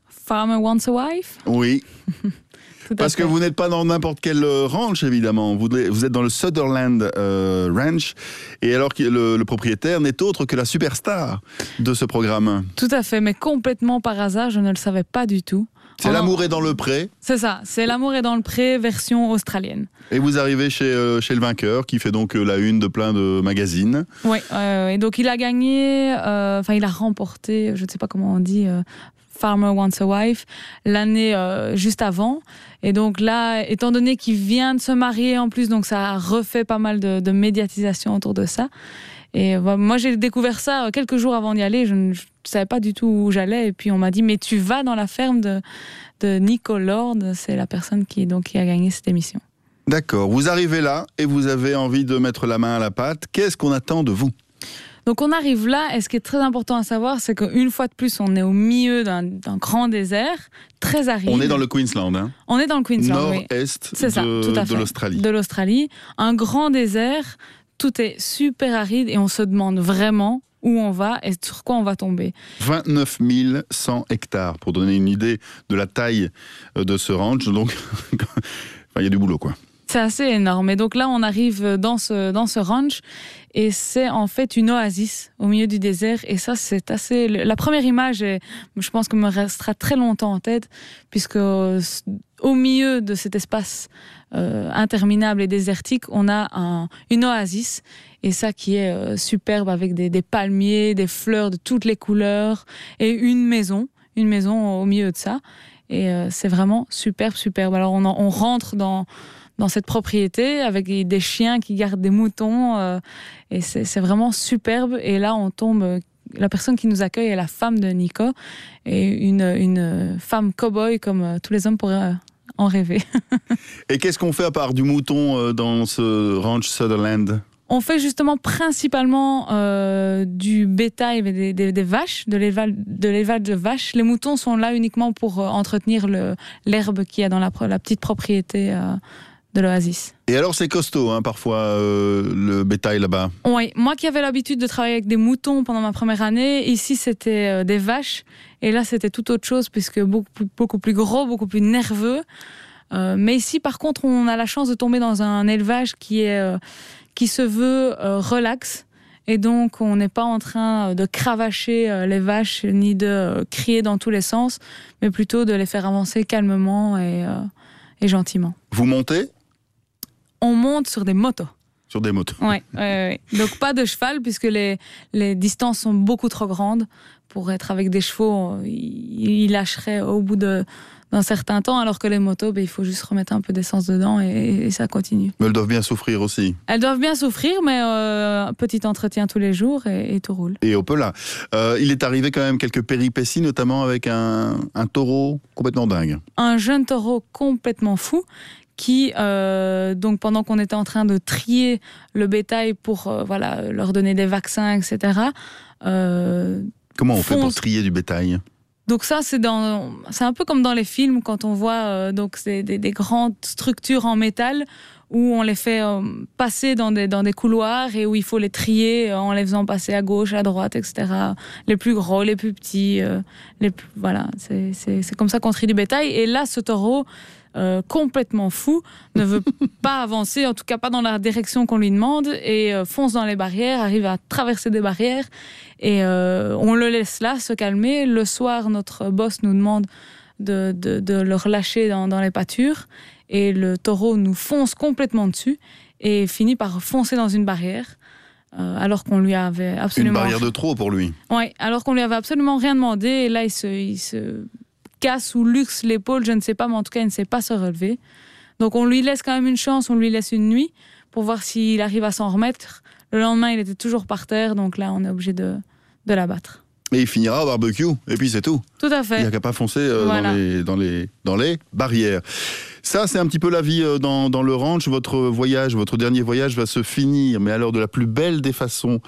Farmer Wants a Wife? Oui. Parce que vous n'êtes pas dans n'importe quel euh, ranch, évidemment. Vous, vous êtes dans le Sutherland euh, Ranch. Et alors que le, le propriétaire n'est autre que la superstar de ce programme. Tout à fait, mais complètement par hasard, je ne le savais pas du tout. C'est L'amour est dans le pré. C'est ça, c'est L'amour est dans le pré, version australienne. Et vous arrivez chez, euh, chez le vainqueur, qui fait donc euh, la une de plein de magazines. Oui, et donc il a gagné, euh, enfin il a remporté, je ne sais pas comment on dit, Farmer Wants a Wife, l'année euh, juste avant. Et donc là, étant donné qu'il vient de se marier en plus, donc ça a refait pas mal de, de médiatisation autour de ça. Et euh, moi, j'ai découvert ça euh, quelques jours avant d'y aller. Je ne je savais pas du tout où j'allais. Et puis on m'a dit, mais tu vas dans la ferme de, de Nico Lord. C'est la personne qui, donc, qui a gagné cette émission. D'accord. Vous arrivez là et vous avez envie de mettre la main à la pâte. Qu'est-ce qu'on attend de vous? Donc on arrive là, et ce qui est très important à savoir, c'est qu'une fois de plus, on est au milieu d'un grand désert, très aride. On est dans le Queensland, hein On est dans le Queensland. Nord-est de, l'Australie. De l'Australie. Un grand désert, tout est super aride, et on se demande vraiment où on va et sur quoi on va tomber. 29 100 hectares, pour donner une idée de la taille euh, de ce ranch. Donc, enfin, il y a du boulot, quoi. C'est assez énorme. Et donc là, on arrive dans ce, dans ce ranch et c'est en fait une oasis au milieu du désert. Et ça, c'est assez. La première image, je pense que me restera très longtemps en tête, puisque euh, au milieu de cet espace euh, interminable et désertique, on a un, une oasis. Et ça qui est euh, superbe avec des, palmiers, des fleurs de toutes les couleurs et une maison, une maison au milieu de ça. Et euh, c'est vraiment superbe, superbe. Alors on, en- on rentre dans cette propriété avec des chiens qui gardent des moutons et c'est vraiment superbe. Et là, on tombe. La personne qui nous accueille est la femme de Nico et une, une femme cow-boy comme tous les hommes pourraient en rêver. Et qu'est-ce qu'on fait à part du mouton euh, dans ce ranch Sutherland? On fait justement principalement euh, du bétail, des, des- des vaches, de l'élevage de, vaches. Les moutons sont là uniquement pour euh, entretenir l'herbe qu'il y a dans la, petite propriété euh, de l'oasis. Et alors, c'est costaud, hein, parfois, euh, le bétail là-bas. Oui, moi qui avais l'habitude de travailler avec des moutons pendant ma première année, ici c'était euh, des vaches, et là c'était tout autre chose puisque beaucoup, plus- beaucoup plus gros, beaucoup plus nerveux. Euh, mais ici par contre, on a la chance de tomber dans un élevage qui est qui se veut relax. Et donc, on n'est pas en train de cravacher les vaches ni de crier dans tous les sens, mais plutôt de les faire avancer calmement et, et gentiment. Vous montez? On monte sur des motos. sur des motos. Ouais, ouais, ouais. Donc pas de cheval puisque les, les distances sont beaucoup trop grandes pour être avec des chevaux. Ils lâcheraient au bout de d'un certain temps, alors que les motos, ben, il faut juste remettre un peu d'essence dedans et, et ça continue. Mais elles doivent bien souffrir aussi. Elles doivent bien souffrir, mais euh, un petit entretien tous les jours et, et tout roule. Et au peu là. Euh, il est arrivé quand même quelques péripéties, notamment avec un, un taureau complètement dingue. un jeune taureau complètement fou qui, euh, donc pendant qu'on était en train de trier le bétail pour euh, voilà, leur donner des vaccins, etc., euh, Comment on fait pour trier du bétail donc ça, c'est un peu comme dans les films quand on voit donc des, des grandes structures en métal où on les fait passer dans des dans des couloirs et où il faut les trier en les faisant passer à gauche, à droite, etc. Les plus gros, les plus petits, les plus, voilà, c'est comme ça qu'on trie du bétail. Et là, ce taureau. Euh, complètement fou, ne veut pas avancer, en tout cas pas dans la direction qu'on lui demande, et euh, fonce dans les barrières, arrive à traverser des barrières, et euh, on le laisse là se calmer. Le soir, notre boss nous demande de, de, de le relâcher dans, dans les pâtures, et le taureau nous fonce complètement dessus, et finit par foncer dans une barrière, alors qu'on lui avait Une absolument... barrière de trop pour lui. Ouais, alors qu'on lui avait absolument rien demandé, et là, il se, il se casse ou luxe l'épaule, je ne sais pas, mais en tout cas, il ne sait pas se relever. Donc, on lui laisse quand même une chance, on lui laisse une nuit pour voir s'il arrive à s'en remettre. Le lendemain, il était toujours par terre, donc là, on est obligé de, de l'abattre. Et il finira au barbecue, et puis c'est tout. Tout à Il fait. n'y a qu'à pas foncer euh, Voilà. dans, les, dans, les, dans les barrières. Ça, c'est un petit peu la vie euh, dans, dans le ranch. Votre voyage, votre dernier voyage va se finir, mais alors de la plus belle des façons.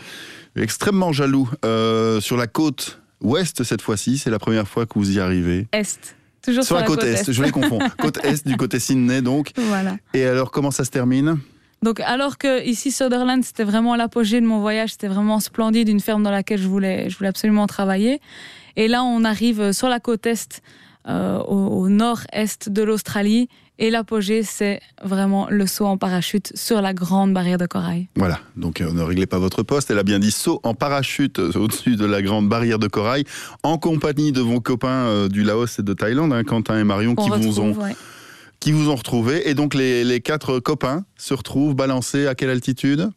Extrêmement jaloux. euh, sur la côte ouest, cette fois-ci, c'est la première fois que vous y arrivez. Est. Toujours sur la côte, est, je les confonds. côte est, du côté Sydney, donc. Voilà. Et alors, comment ça se termine? Donc, alors que ici, Sutherland, c'était vraiment l'apogée de mon voyage, c'était vraiment splendide, une ferme dans laquelle je voulais, je voulais absolument travailler. Et là, on arrive sur la côte est, euh, au, au nord-est de l'Australie, et l'apogée, c'est vraiment le saut en parachute sur la grande barrière de corail. Voilà, donc euh, ne réglez pas votre poste. Elle a bien dit saut en parachute euh, au-dessus de la grande barrière de corail, en compagnie de vos copains euh, du Laos et de Thaïlande, hein, Quentin et Marion, On qui vous, ont, ouais. qui vous ont retrouvé. Et donc les, les quatre copains se retrouvent balancés à quelle altitude?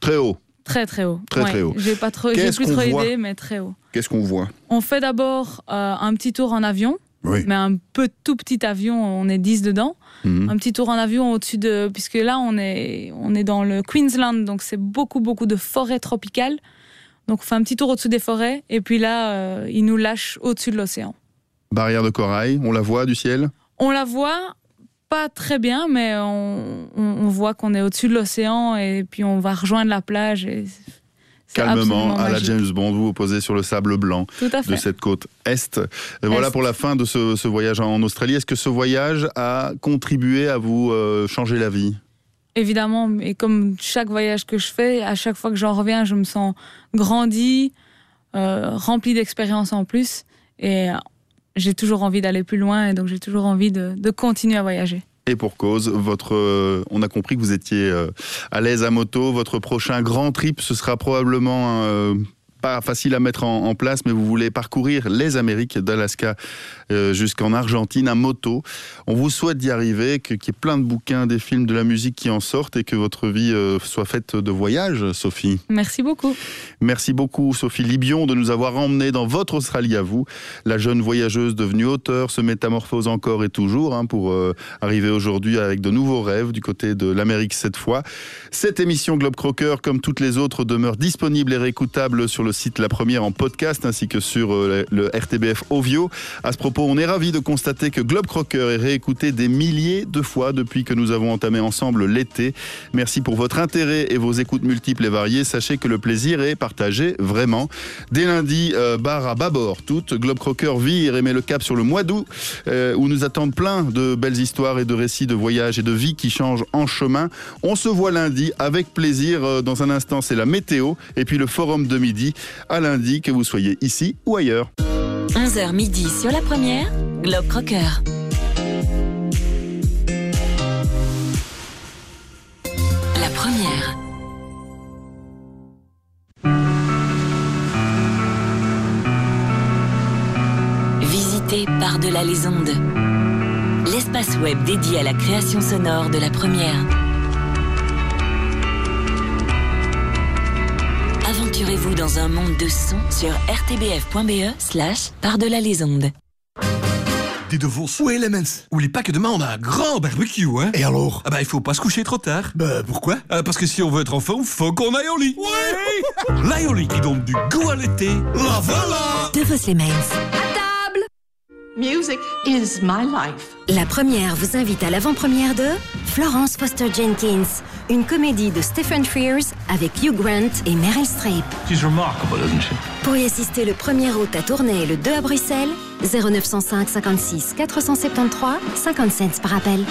Très haut. Très très haut. Très, très haut. J'ai pas trop, j'ai plus trop idée, mais très haut. Qu'est-ce qu'on voit? On fait d'abord euh, un petit tour en avion, Oui. mais un peu tout petit avion, on est 10 dedans. Mhm. Un petit tour en avion au-dessus de. Puisque là, on est, on est dans le Queensland, donc c'est beaucoup, beaucoup de forêts tropicales. Donc on fait un petit tour au-dessus des forêts, et puis là, euh, ils nous lâchent au-dessus de l'océan. Barrière de corail, on la voit du ciel? On la voit pas très bien, mais on, on- on voit qu'on est au-dessus de l'océan, et puis on va rejoindre la plage. Et Calmement, à la. James Bond, vous vous posez sur le sable blanc de cette côte est. Et voilà pour la fin de ce, ce voyage en Australie. Est-ce que ce voyage a contribué à vous euh, changer la vie? Évidemment, et comme chaque voyage que je fais, à chaque fois que j'en reviens, je me sens grandi, euh, rempli d'expériences en plus, et euh, j'ai toujours envie d'aller plus loin, et donc j'ai toujours envie de, de continuer à voyager. Et pour cause, votre, euh, on a compris que vous étiez euh, à l'aise à moto. Votre prochain grand trip, ce sera probablement euh, pas facile à mettre en, en place, mais vous voulez parcourir les Amériques d'Alaska jusqu'en Argentine à moto. On vous souhaite d'y arriver, qu'il y ait plein de bouquins, des films, de la musique qui en sortent et que votre vie euh, soit faite de voyages, Sophie. Merci beaucoup. Merci beaucoup Sophie Libion de nous avoir emmenés dans votre Australie à vous. La jeune voyageuse devenue auteure se métamorphose encore et toujours hein, pour euh, arriver aujourd'hui avec de nouveaux rêves du côté de l'Amérique cette fois. Cette émission Globe Crocker, comme toutes les autres, demeure disponible et réécoutable sur le site La Première en podcast ainsi que sur euh, le RTBF Ovio. À ce propos, on est ravis de constater que Globe Crocker est réécouté des milliers de fois depuis que nous avons entamé ensemble l'été. Merci pour votre intérêt et vos écoutes multiples et variées. Sachez que le plaisir est partagé vraiment. Dès lundi, euh, barre à bâbord toute, Globe Crocker vire et met le cap sur le mois d'août euh, où nous attendent plein de belles histoires et de récits de voyages et de vie qui changent en chemin. On se voit lundi avec plaisir. Euh, Dans un instant, c'est la météo et puis le forum de midi. À lundi, que vous soyez ici ou ailleurs. 11h midi sur la première, Globe Crocker. La première. Visitez par-delà les ondes. L'espace web dédié à la création sonore de la première. Aventurez-vous dans un monde de sons sur rtbf.be slash par-delà les ondes. Dis de vos. Oui, Elements. Oublie pas que demain on a un grand barbecue, hein. Et alors? Ah bah il faut pas se coucher trop tard. Bah pourquoi? Parce que si on veut être en forme, faut qu'on aille au lit. Ouais L'ail au lit qui donne du goût à l'été. La voilà De vos Slemens. Music is my life. La première vous invite à l'avant-première de Florence Foster Jenkins, une comédie de Stephen Frears avec Hugh Grant et Meryl Streep. She's remarkable, isn't she? Pour y assister le 1er août à Tournai et le 2 à Bruxelles, 0905 56 473 50 cents par appel.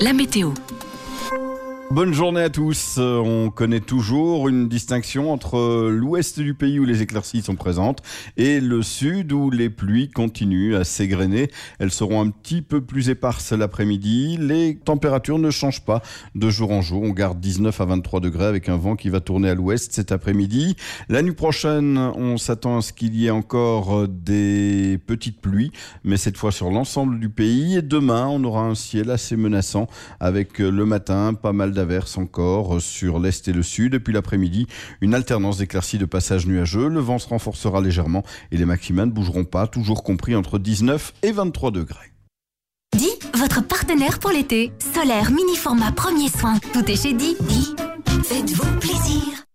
La météo. Bonne journée à tous. Euh, On connaît toujours une distinction entre l'ouest du pays où les éclaircies sont présentes et le sud où les pluies continuent à s'égrener. Elles seront un petit peu plus éparses l'après-midi. Les températures ne changent pas de jour en jour. On garde 19 à 23 degrés avec un vent qui va tourner à l'ouest cet après-midi. La nuit prochaine, on s'attend à ce qu'il y ait encore des petites pluies, mais cette fois sur l'ensemble du pays. Et demain, on aura un ciel assez menaçant avec euh, le matin pas mal d'averses encore sur l'est et le sud. Et puis l'après-midi, une alternance d'éclaircies de passage nuageux. Le vent se renforcera légèrement et les maximums ne bougeront pas, toujours compris entre 19 et 23 degrés. Di, votre partenaire pour l'été. Solaire, mini format, premier soin. Tout est chez Di. Di, faites-vous plaisir.